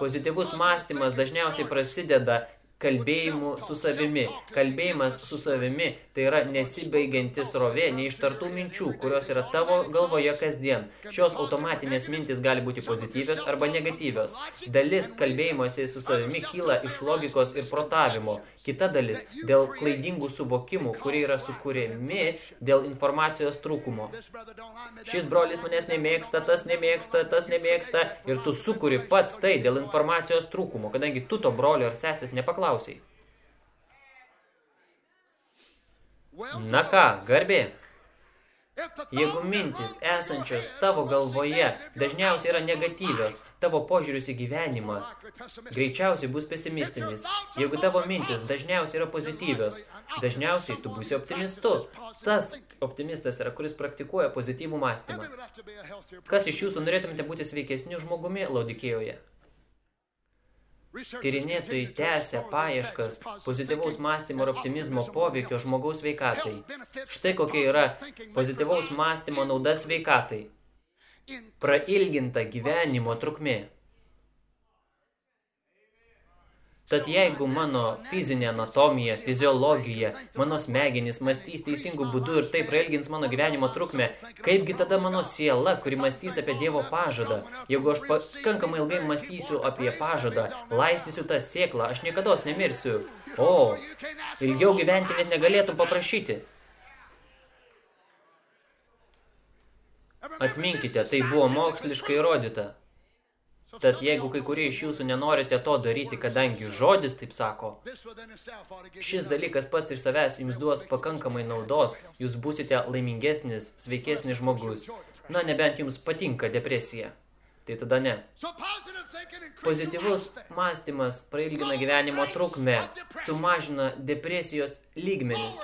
Pozityvus mąstymas dažniausiai prasideda kalbėjimu su savimi. Kalbėjimas su savimi tai yra nesibaigianti srovė neištartų minčių, kurios yra tavo galvoje kasdien. Šios automatinės mintis gali būti pozityvios arba negatyvios. Dalis kalbėjimuose su savimi kyla iš logikos ir protavimo. Kita dalis dėl klaidingų suvokimų, kurie yra sukūrėmi dėl informacijos trūkumo. Šis brolis manęs nemėgsta, tas nemėgsta, tas nemėgsta ir tu sukuri pats tai dėl informacijos trūkumo, kadangi tu to brolio ar sesės nepaklausiai. Na ką, garbė? Jeigu mintis esančios tavo galvoje dažniausiai yra negatyvios, tavo požiūris į gyvenimą greičiausiai bus pesimistinis. Jeigu tavo mintis dažniausiai yra pozityvios, dažniausiai tu būsi optimistu. Tas optimistas yra, kuris praktikuoja pozityvų mąstymą. Kas iš jūsų norėtumėte būti sveikesniu žmogumi Laudikėjoje? Tyrinėtojai tęsia paieškas pozityvaus mąstymo ir optimizmo poveikio žmogaus sveikatai. Štai kokia yra pozityvaus mąstymo nauda sveikatai. Prailginta gyvenimo trukmė. Tad jeigu mano fizinė anatomija, fiziologija, mano smegenys mąstys teisingų būdų ir tai prailgins mano gyvenimo trukmę, kaipgi tada mano siela, kuri mąstys apie Dievo pažadą? Jeigu aš pakankamai ilgai mąstysiu apie pažadą, laistysiu tą sėklą, aš niekados nemirsiu. O, ilgiau gyventi net negalėtum paprašyti. Atminkite, tai buvo moksliškai įrodyta. Tad jeigu kai kurie iš jūsų nenorite to daryti, kadangi žodis taip sako, šis dalykas pats iš savęs jums duos pakankamai naudos, jūs būsite laimingesnis, sveikesnis žmogus. Na, nebent jums patinka depresija. Tai tada ne. Pozityvus mąstymas prailgina gyvenimo trukmę, sumažina depresijos lygmenis,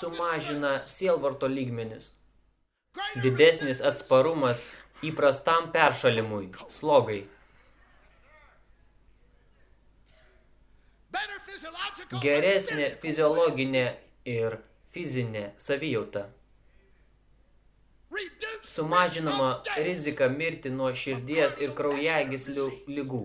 sumažina sielvarto lygmenis. Didesnis atsparumas įprastam peršalimui, slogai. Geresnė fiziologinė ir fizinė savijauta. Sumažinama rizika mirti nuo širdies ir kraujagyslių lygų.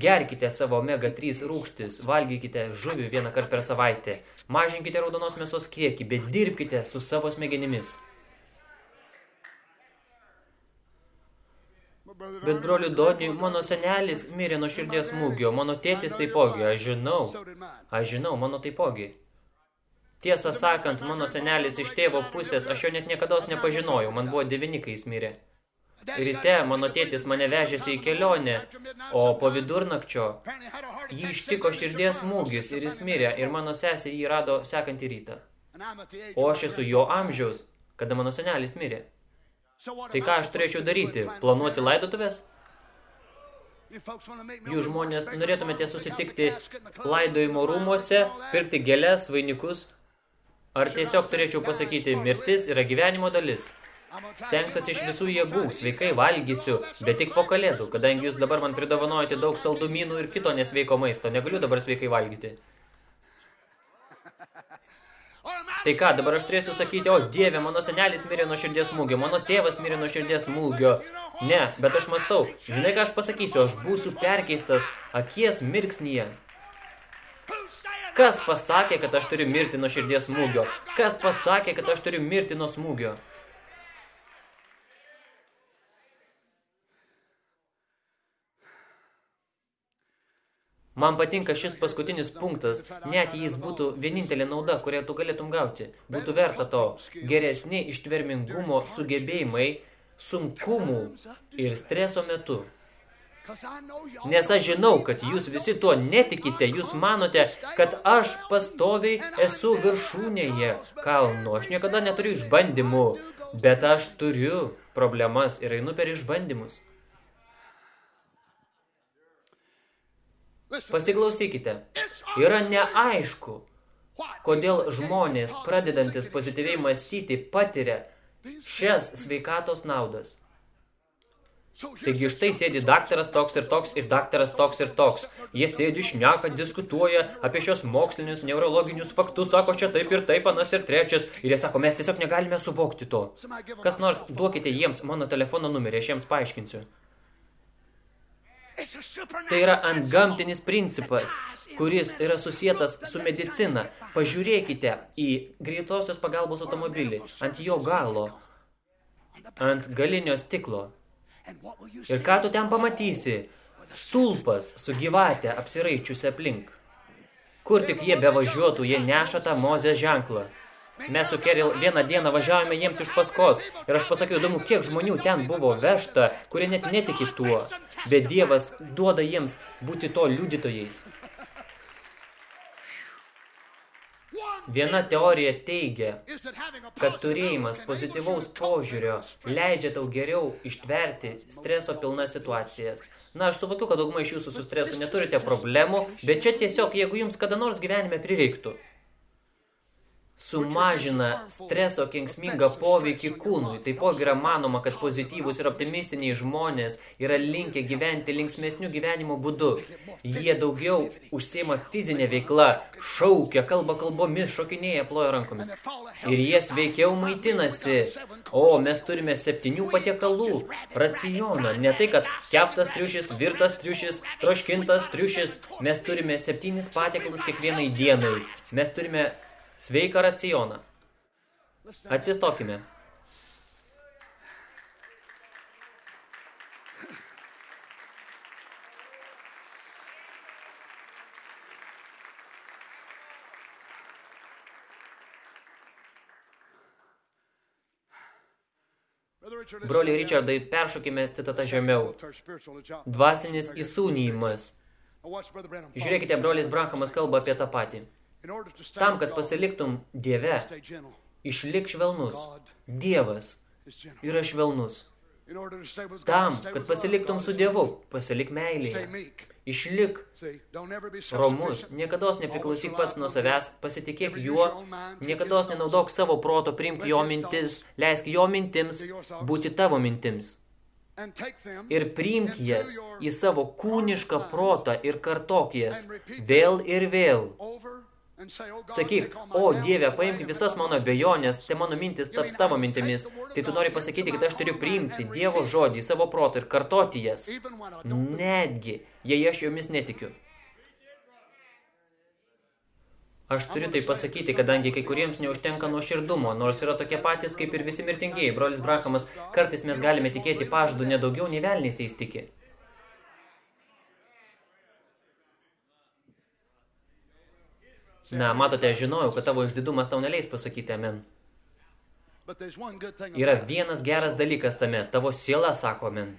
Gerkite savo omega-3 rūgštis, valgykite žuvį vieną kartą per savaitę, mažinkite raudonos mėsos kiekį, bet dirbkite su savo smegenimis. Bet broliu Doniui, mano senelis mirė nuo širdies smūgio, mano tėtis taipogi, aš žinau, aš žinau, mano taipogi. Tiesą sakant, mano senelis iš tėvo pusės, aš jo net niekados nepažinojau, man buvo devini, kai jis mirė. Ryte mano tėtis mane vežėsi į kelionę, o po vidurnakčio jį ištiko širdies smūgis ir jis mirė, ir mano sesė jį rado sekantį rytą. O aš esu jo amžiaus, kada mano senelis mirė. Tai ką aš turėčiau daryti? Planuoti laidotuvės? Jūs žmonės norėtumėte susitikti laidojimo rūmuose, pirkti gėlės, vainikus? Ar tiesiog turėčiau pasakyti, mirtis yra gyvenimo dalis? Stengsiuosi iš visų jėgų, sveikai valgysiu, bet tik po kalėdų, kadangi jūs dabar man pridovanojate daug saldumynų ir kito nesveiko maisto, negaliu dabar sveikai valgyti. Tai ką, dabar aš turėsiu sakyti, o dieve, mano senelis mirė nuo širdies smūgio, mano tėvas mirė nuo širdies smūgio. Ne, bet aš mastau, žinai ką aš pasakysiu, aš būsiu perkeistas akies mirksnyje. Kas pasakė, kad aš turiu mirti nuo širdies smūgio? Kas pasakė, kad aš turiu mirti nuo smūgio? Man patinka šis paskutinis punktas, net jis būtų vienintelė nauda, kurią tu galėtum gauti. Būtų verta to. Geresni ištvermingumo sugebėjimai sunkumų ir streso metu. Nes aš žinau, kad jūs visi tuo netikite, jūs manote, kad aš pastoviai esu viršūnėje kalno. Aš niekada neturiu išbandymų, bet aš turiu problemas ir einu per išbandymus. Pasiklausykite, yra neaišku, kodėl žmonės, pradedantis pozityviai mąstyti, patiria šias sveikatos naudas. Taigi štai sėdi daktaras toks ir toks ir daktaras toks ir toks. Jie sėdi, šneka, diskutuoja apie šios mokslinius, neurologinius faktus, sako čia taip ir taip, anas ir trečias. Ir jie sako, mes tiesiog negalime suvokti to. Kas nors, duokite jiems mano telefono numerį, aš jiems paaiškinsiu. Tai yra antgamtinis principas, kuris yra susijęs su medicina. Pažiūrėkite į greitosios pagalbos automobilį, ant jo galo, ant galinio stiklo. Ir ką tu ten pamatysi? Stulpas su gyvate apsiraičiusi aplink. Kur tik jie bevažiuotų, jie neša tą mozės ženklą. Mes su Keril vieną dieną važiavome jiems iš paskos ir aš pasakiau, įdomu, kiek žmonių ten buvo vežta, kurie net netiki tuo. Bet Dievas duoda jiems būti to liudytojais. Viena teorija teigia, kad turėjimas pozityvaus požiūrio leidžia tau geriau ištverti streso pilnas situacijas. Na, aš suvokiu, kad dauguma iš jūsų su stresu neturite problemų, bet čia tiesiog, jeigu jums kada nors gyvenime prireiktų sumažina streso kenksmingą poveikį kūnui. Taipogi yra manoma, kad pozityvus ir optimistiniai žmonės yra linkę gyventi linksmesnių gyvenimo būdu. Jie daugiau užsiema fizinė veikla, šaukia, kalba kalbomis, šokinėja, ploja rankomis. Ir jie sveikiau maitinasi. O, mes turime septynių patiekalų racioną. Ne tai, kad keptas triušis, virtas triušis, troškintas triušis. Mes turime septynis patiekalus kiekvienai dienai. Mes turime sveiką racioną. Atsistokime. Broliai Richardai, peršokime citatą žemiau. Dvasinis įsūnyjimas. Žiūrėkite, brolis Branhamas kalba apie tą patį. Tam, kad pasiliktum Dieve, išlik švelnus. Dievas yra švelnus. Tam, kad pasiliktum su Dievu, pasilik meilėje. Išlik romus, niekados nepriklausyk pats nuo savęs, pasitikėk juo, niekados nenaudok savo proto, primk jo mintis, leisk jo mintims būti tavo mintims. Ir priimk jas į savo kūnišką protą ir kartok jas. Vėl ir vėl. Sakyk, o Dieve, paimk visas mano abejonės, tai mano mintis taps tavo mintimis. Tai tu nori pasakyti, kad aš turiu priimti Dievo žodį į savo protą ir kartoti jas. Netgi, jei aš jomis netikiu. Aš turiu tai pasakyti, kadangi kai kuriems neužtenka nuoširdumo, nors yra tokie patys kaip ir visi mirtingieji. Brolis Brakamas, kartais mes galime tikėti pažadu nedaugiau nei velniais jais Na, matote, žinojau, kad tavo išdidumas tau neleis pasakyti amen. Yra vienas geras dalykas tame, tavo siela sako amen.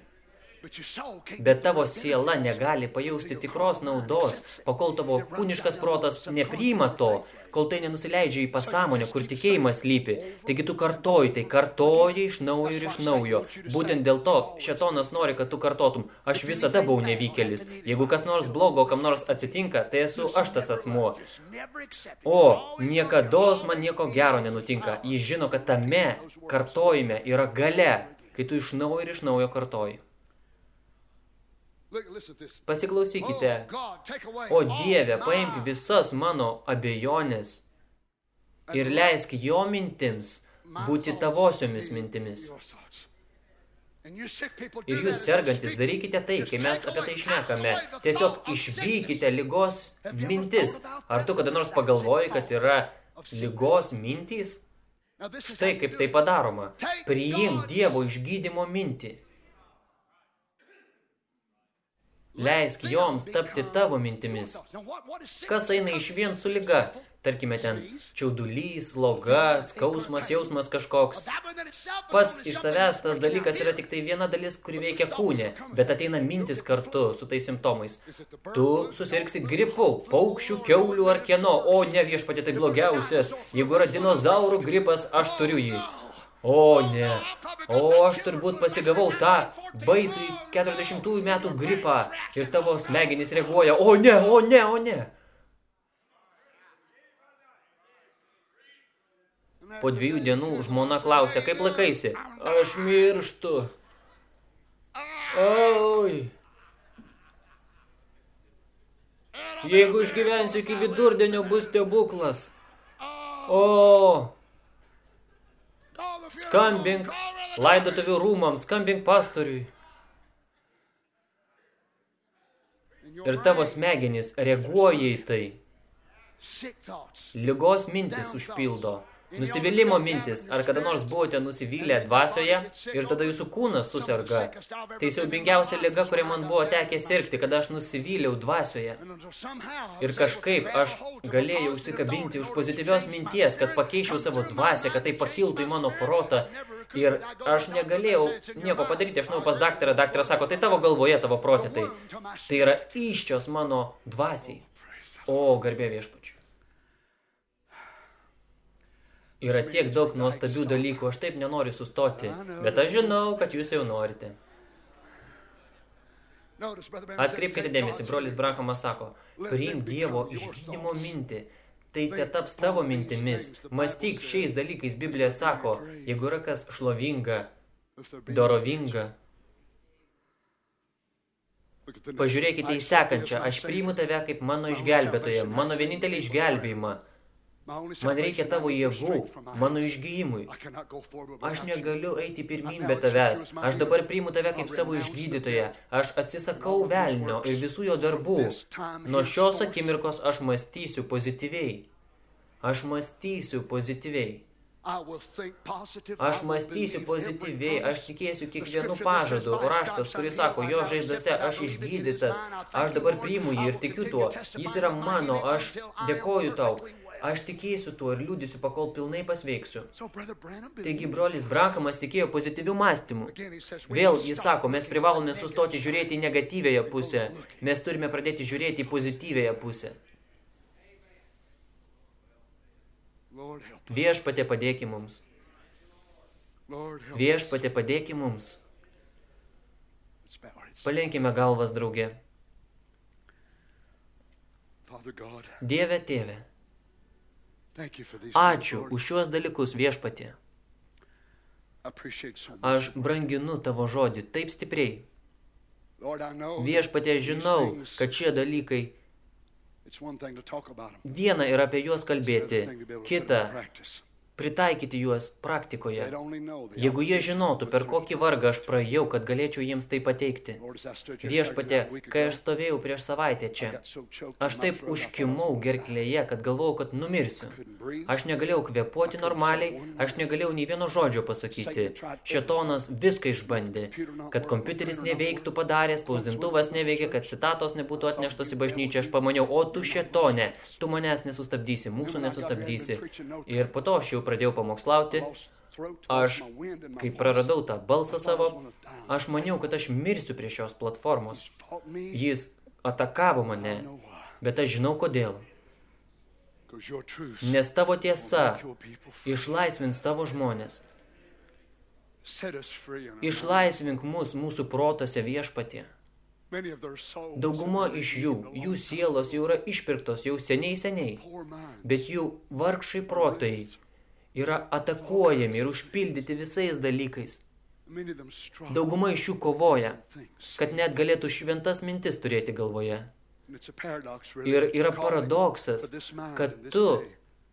Bet tavo siela negali pajausti tikros naudos, pakol tavo kūniškas protas nepriima to, kol tai nenusileidžia į pasąmonę, kur tikėjimas lypi. Taigi tu kartoji, tai kartoji iš naujo ir iš naujo. Būtent dėl to šetonas nori, kad tu kartotum. Aš visada buvau nevykėlis. Jeigu kas nors blogo kam nors atsitinka, tai esu aš tas asmuo. O, niekados man nieko gero nenutinka. Jis žino, kad tame kartojime yra gale, kai tu iš naujo ir iš naujo kartoji. Pasiklausykite, o Dieve, paimk visas mano abejonės ir leisk jo mintims būti tavosiomis mintimis. Ir jūs sergantis, darykite tai, kai mes apie tai šnekame. Tiesiog išvykite lygos mintis. Ar tu kada nors pagalvoji, kad yra lygos mintys? Štai kaip tai padaroma. Priimk Dievo išgydymo mintį. Leisk joms tapti tavo mintimis. Kas eina iš vien su lyga? Tarkime ten čiaudulys, loga, skausmas, jausmas kažkoks. Pats iš savęs tas dalykas yra tik tai viena dalis, kuri veikia kūnė, bet ateina mintis kartu su tais simptomais. Tu susirgsi gripu, paukščių, keulių ar kieno, o ne viešpatė tai blogiausias. Jeigu yra dinozaurų gripas, aš turiu jį. O ne, o aš turbūt pasigavau tą baisį 40 metų gripą ir tavo smegenys reaguoja. O ne, o ne, o ne. Po dviejų dienų žmona klausė, kaip laikaisi? Aš mirštu. Oi. Jeigu išgyvensiu iki vidurdienio, bus stebuklas. O. Skambink laidotuvių rūmams, skambink pastoriui. Ir tavo smegenys reaguoja į tai. Ligos mintis užpildo. Nusivylimų mintis, ar kada nors buvote nusivylę dvasioje ir tada jūsų kūnas susirga. Tai siaubingiausia liga, kuria man buvo tekę sirgti, kada aš nusivyliau dvasioje. Ir kažkaip aš galėjau užsikabinti už pozityvios minties, kad pakeičiau savo dvasę, kad tai pakiltų į mano protą. Ir aš negalėjau nieko padaryti, aš nuėjau pas daktarą, daktaras sako, tai tavo galvoje, tavo protė, tai, tai yra iščios mano dvasiai. O, garbė viešpačiu. Yra tiek daug nuostabių dalykų, aš taip nenoriu sustoti, bet aš žinau, kad jūs jau norite. Atkreipkite dėmesį, brolis Branhamas sako, priimk Dievo išgydymo mintį, tai te taps tavo mintimis. Mąstyk šiais dalykais, Biblija sako, jeigu yra kas šlovinga, dorovinga, Pažiūrėkite į sekančią, aš priimu tave kaip mano išgelbėtoje, mano vienintelį išgelbėjimą. Man reikia tavo jėgų, mano išgyjimui. Aš negaliu eiti pirmin be tavęs. Aš dabar priimu tave kaip savo išgydytoją. Aš atsisakau velnio ir visų jo darbų. Nuo šios akimirkos aš mąstysiu pozityviai. Aš mąstysiu pozityviai. Aš mąstysiu pozityviai, aš tikėsiu kiekvienu pažadu. Raštas, kuris sako, jo žaizdose aš išgydytas, aš dabar priimu jį ir tikiu tuo. Jis yra mano, aš dėkoju tau. Aš tikėsiu tuo ir liūdisiu, pakol pilnai pasveiksiu. Taigi brolis Brankamas tikėjo pozityvių mąstymų. Vėl jis sako, mes privalome sustoti žiūrėti į negatyvėją pusę. Mes turime pradėti žiūrėti į pozityvėją pusę. Viešpatė padėki mums. Viešpatė padėki mums. Palenkime galvas drauge. Dieve tėve, Ačiū už šiuos dalykus viešpatie. Aš branginu tavo žodį taip stipriai. Viešpatie žinau, kad šie dalykai Viena yra apie juos kalbėti, kita pritaikyti juos praktikoje. Jeigu jie žinotų, per kokį vargą aš praėjau, kad galėčiau jiems tai pateikti. Viešpatė, kai aš stovėjau prieš savaitę čia, aš taip užkimau gerklėje, kad galvojau, kad numirsiu. Aš negalėjau kvepuoti normaliai, aš negalėjau nei vieno žodžio pasakyti. Šetonas viską išbandė, kad kompiuteris neveiktų padarė, spausdintuvas neveikė, kad citatos nebūtų atneštos į bažnyčią. Aš pamaniau, o tu šetone, tu manęs nesustabdysi, mūsų nesustabdysi. Ir po to aš jau pradėjau pamokslauti, aš, kai praradau tą balsą savo, aš maniau, kad aš mirsiu prie šios platformos. Jis atakavo mane, bet aš žinau kodėl. Nes tavo tiesa išlaisvins tavo žmonės. Išlaisvink mus mūsų protose viešpatie. Dauguma iš jų, jų sielos jau yra išpirktos jau seniai seniai, bet jų vargšai protai yra atakuojami ir užpildyti visais dalykais. Dauguma iš jų kovoja, kad net galėtų šventas mintis turėti galvoje. Ir yra paradoksas, kad tu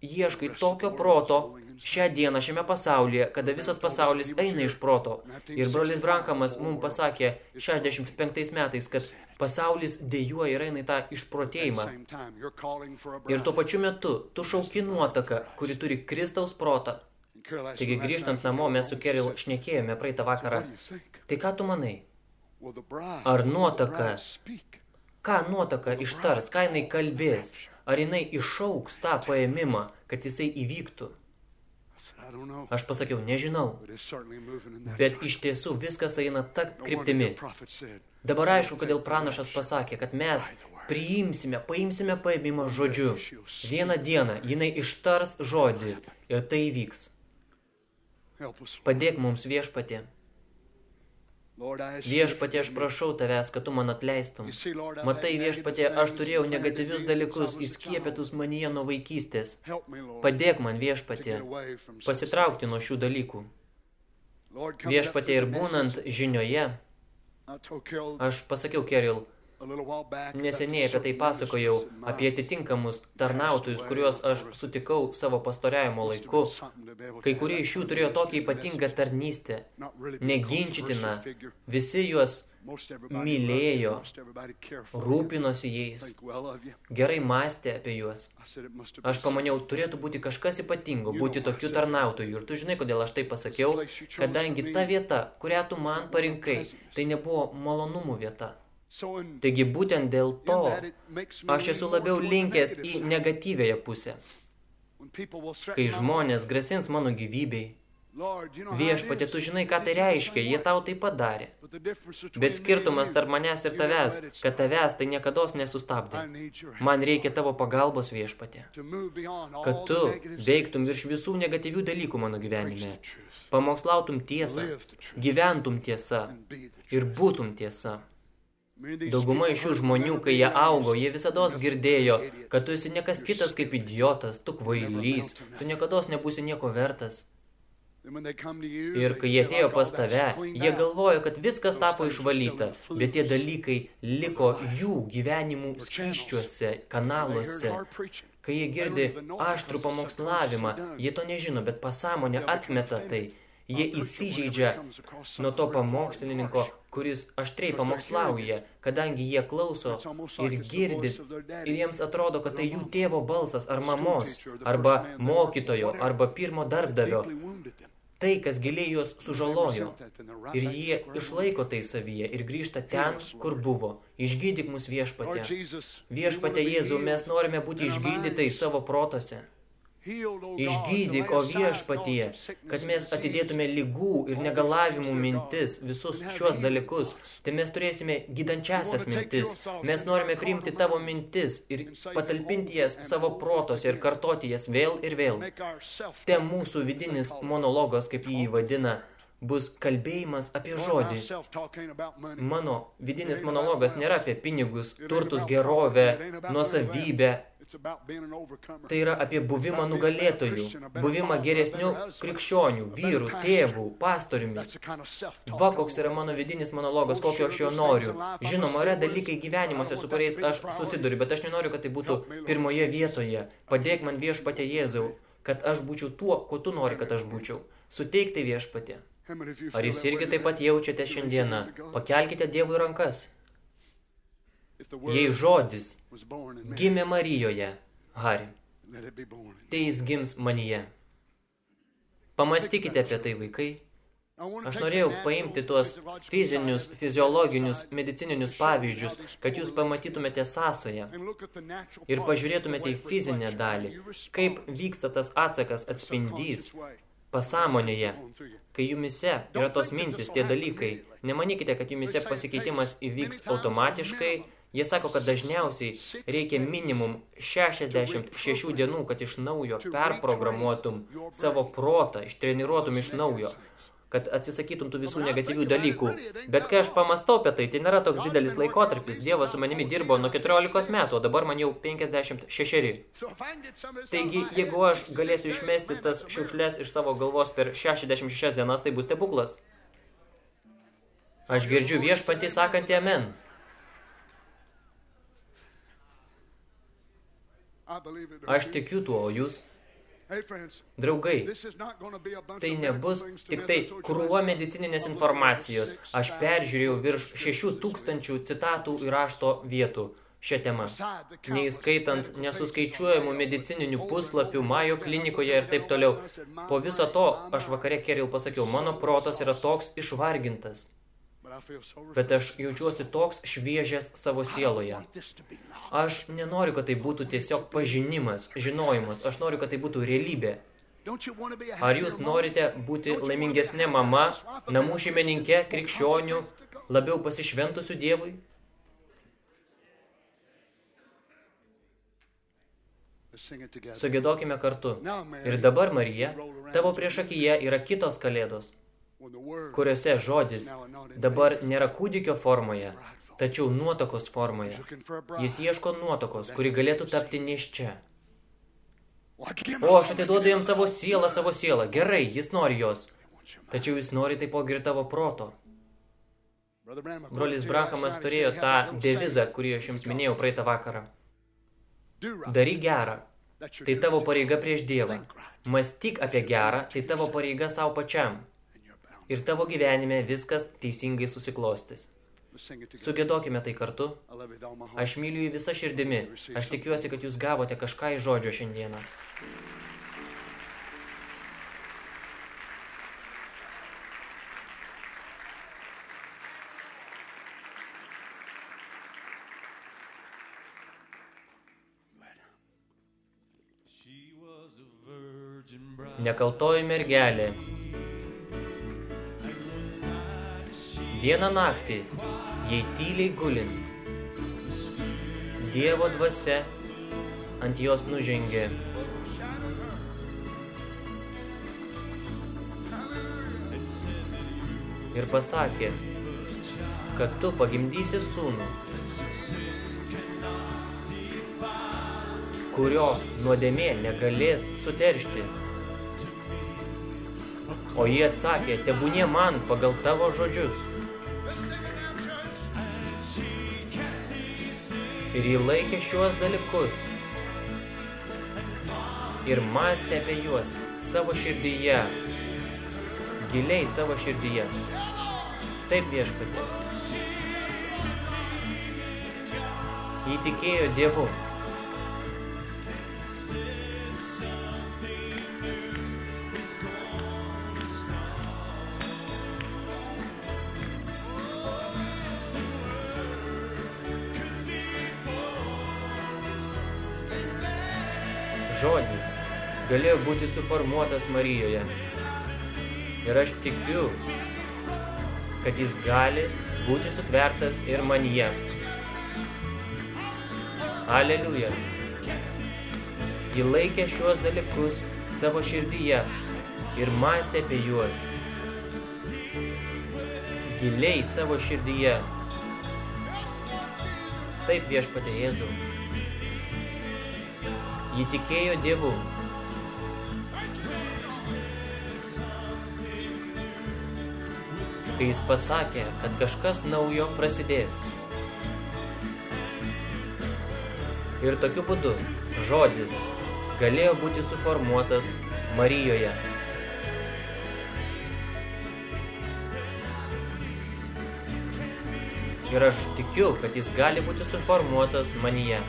ieškai tokio proto šią dieną šiame pasaulyje, kada visas pasaulis eina iš proto. Ir brolis Brankamas mums pasakė 65 metais, kad pasaulis dėjuoja ir eina į tą išprotėjimą. Ir tuo pačiu metu tu šauki nuotaką, kuri turi Kristaus protą. Taigi grįžtant namo, mes su Keril šnekėjome praeitą vakarą. Tai ką tu manai? Ar nuotaka, ką nuotaka ištars, ką jinai kalbės? Ar jinai išauks tą paėmimą, kad jisai įvyktų? Aš pasakiau, nežinau, bet iš tiesų viskas eina ta kryptimi. Dabar aišku, kodėl pranašas pasakė, kad mes priimsime, paimsime paėmimą žodžiu. Vieną dieną jinai ištars žodį ir tai įvyks. Padėk mums viešpatė. Viešpatė, aš prašau tavęs, kad tu man atleistum. Matai, viešpatė, aš turėjau negatyvius dalykus įskiepėtus manyje nuo vaikystės. Padėk man, viešpatė, pasitraukti nuo šių dalykų. Viešpatė ir būnant žinioje, aš pasakiau Keril, Neseniai apie tai pasakojau, apie atitinkamus tarnautojus, kuriuos aš sutikau savo pastoriavimo laiku. Kai kurie iš jų turėjo tokią ypatingą tarnystę, neginčitina. Visi juos mylėjo, rūpinosi jais, gerai mąstė apie juos. Aš pamaniau, turėtų būti kažkas ypatingo, būti tokiu tarnautoju. Ir tu žinai, kodėl aš tai pasakiau, kadangi ta vieta, kurią tu man parinkai, tai nebuvo malonumų vieta. Taigi būtent dėl to aš esu labiau linkęs į negatyvėją pusę. Kai žmonės grasins mano gyvybei, Viešpatė, tu žinai, ką tai reiškia, jie tau tai padarė. Bet skirtumas tarp manęs ir tavęs, kad tavęs tai niekados nesustabdė. Man reikia tavo pagalbos viešpatė. Kad tu veiktum virš visų negatyvių dalykų mano gyvenime. Pamokslautum tiesą, gyventum tiesą ir būtum tiesa. Dauguma iš šių žmonių, kai jie augo, jie visados girdėjo, kad tu esi nekas kitas kaip idiotas, tu kvailys, tu niekados nebūsi nieko vertas. Ir kai jie atėjo pas tave, jie galvojo, kad viskas tapo išvalyta, bet tie dalykai liko jų gyvenimų skyščiuose, kanaluose. Kai jie girdi aštrų pamokslavimą, jie to nežino, bet pasąmonė atmeta tai. Jie įsižeidžia nuo to pamokslininko, kuris aštriai pamokslauja, kadangi jie klauso ir girdi, ir jiems atrodo, kad tai jų tėvo balsas ar mamos, arba mokytojo, arba pirmo darbdavio. Tai, kas giliai juos sužalojo. Ir jie išlaiko tai savyje ir grįžta ten, kur buvo. Išgydyk mus viešpatė. Viešpatė Jėzau, mes norime būti išgydytai savo protose. Išgydyk, o viešpatie, kad mes atidėtume lygų ir negalavimų mintis, visus šios dalykus, tai mes turėsime gydančiasias mintis. Mes norime priimti tavo mintis ir patalpinti jas savo protose ir kartoti jas vėl ir vėl. Te mūsų vidinis monologas, kaip jį vadina, bus kalbėjimas apie žodį. Mano vidinis monologas nėra apie pinigus, turtus, gerovę, nuosavybę, Tai yra apie buvimą nugalėtojų, buvimą geresnių krikščionių, vyrų, tėvų, pastoriumi. Va, koks yra mano vidinis monologas, kokio aš jo noriu. Žinoma, yra dalykai gyvenimuose, su kuriais aš susiduriu, bet aš nenoriu, kad tai būtų pirmoje vietoje. Padėk man viešpatė Jėzau, kad aš būčiau tuo, ko tu nori, kad aš būčiau. Suteikti viešpatė. Ar jūs irgi taip pat jaučiate šiandieną? Pakelkite Dievui rankas. Jei žodis gimė Marijoje, Hari, tai jis gims manyje. Pamastykite apie tai, vaikai. Aš norėjau paimti tuos fizinius, fiziologinius, medicininius pavyzdžius, kad jūs pamatytumėte sąsają ir pažiūrėtumėte į fizinę dalį, kaip vyksta tas atsakas atspindys pasąmonėje, kai jumise yra tos mintis, tie dalykai. Nemanykite, kad jumise pasikeitimas įvyks automatiškai, Jie sako, kad dažniausiai reikia minimum 66 dienų, kad iš naujo perprogramuotum savo protą, ištreniruotum iš naujo kad atsisakytum tų visų negatyvių dalykų. Bet kai aš pamastau apie tai, tai nėra toks didelis laikotarpis. Dievas su manimi dirbo nuo 14 metų, o dabar man jau 56. Taigi, jeigu aš galėsiu išmesti tas šiukšlės iš savo galvos per 66 dienas, tai bus stebuklas. Aš girdžiu viešpatį sakantį amen. Aš tikiu tuo, o jūs? Draugai, tai nebus tik tai krūva medicininės informacijos. Aš peržiūrėjau virš 6 tūkstančių citatų ir rašto vietų šią temą. Neįskaitant nesuskaičiuojamų medicininių puslapių Majo klinikoje ir taip toliau. Po viso to, aš vakare Keril pasakiau, mano protas yra toks išvargintas. Bet aš jaučiuosi toks šviežias savo sieloje. Aš nenoriu, kad tai būtų tiesiog pažinimas, žinojimas. Aš noriu, kad tai būtų realybė. Ar jūs norite būti laimingesnė mama, namų šeimininkė, krikščionių, labiau pasišventusių Dievui? Sugėdokime kartu. Ir dabar, Marija, tavo priešakyje yra kitos kalėdos, kuriuose žodis dabar nėra kūdikio formoje, tačiau nuotokos formoje. Jis ieško nuotokos, kuri galėtų tapti neščia. O, aš atiduodu jam savo sielą, savo sielą. Gerai, jis nori jos. Tačiau jis nori taipogi ir tavo proto. Brolis Branhamas turėjo tą devizą, kurį aš jums minėjau praeitą vakarą. Daryk gerą. Tai tavo pareiga prieš Dievą. Mąstyk apie gerą, tai tavo pareiga savo pačiam. Ir tavo gyvenime viskas teisingai susiklostis. Sugėdokime tai kartu. Aš myliu jį visą širdimi. Aš tikiuosi, kad jūs gavote kažką iš žodžio šiandieną. Nekaltoji mergelė. Vieną naktį, jei tyliai gulint, Dievo dvasia ant jos nužengė. Ir pasakė, kad tu pagimdysi sūnų, kurio nuodėmė negalės suteršti. O jie atsakė, tebūnie man pagal tavo žodžius. Ir jį laikė šiuos dalykus. Ir mąstė apie juos savo širdyje. Giliai savo širdyje. Taip viešpatė. Įtikėjo Dievu. Galėjo būti suformuotas Marijoje. Ir aš tikiu, kad jis gali būti sutvertas ir manyje. Aleliuja. Ji laikė šiuos dalykus savo širdyje ir mąstė apie juos. Giliai savo širdyje. Taip viešpatė Jėzau. Ji tikėjo Dievu. Kai jis pasakė, kad kažkas naujo prasidės. Ir tokiu būdu žodis galėjo būti suformuotas Marijoje. Ir aš tikiu, kad jis gali būti suformuotas manyje.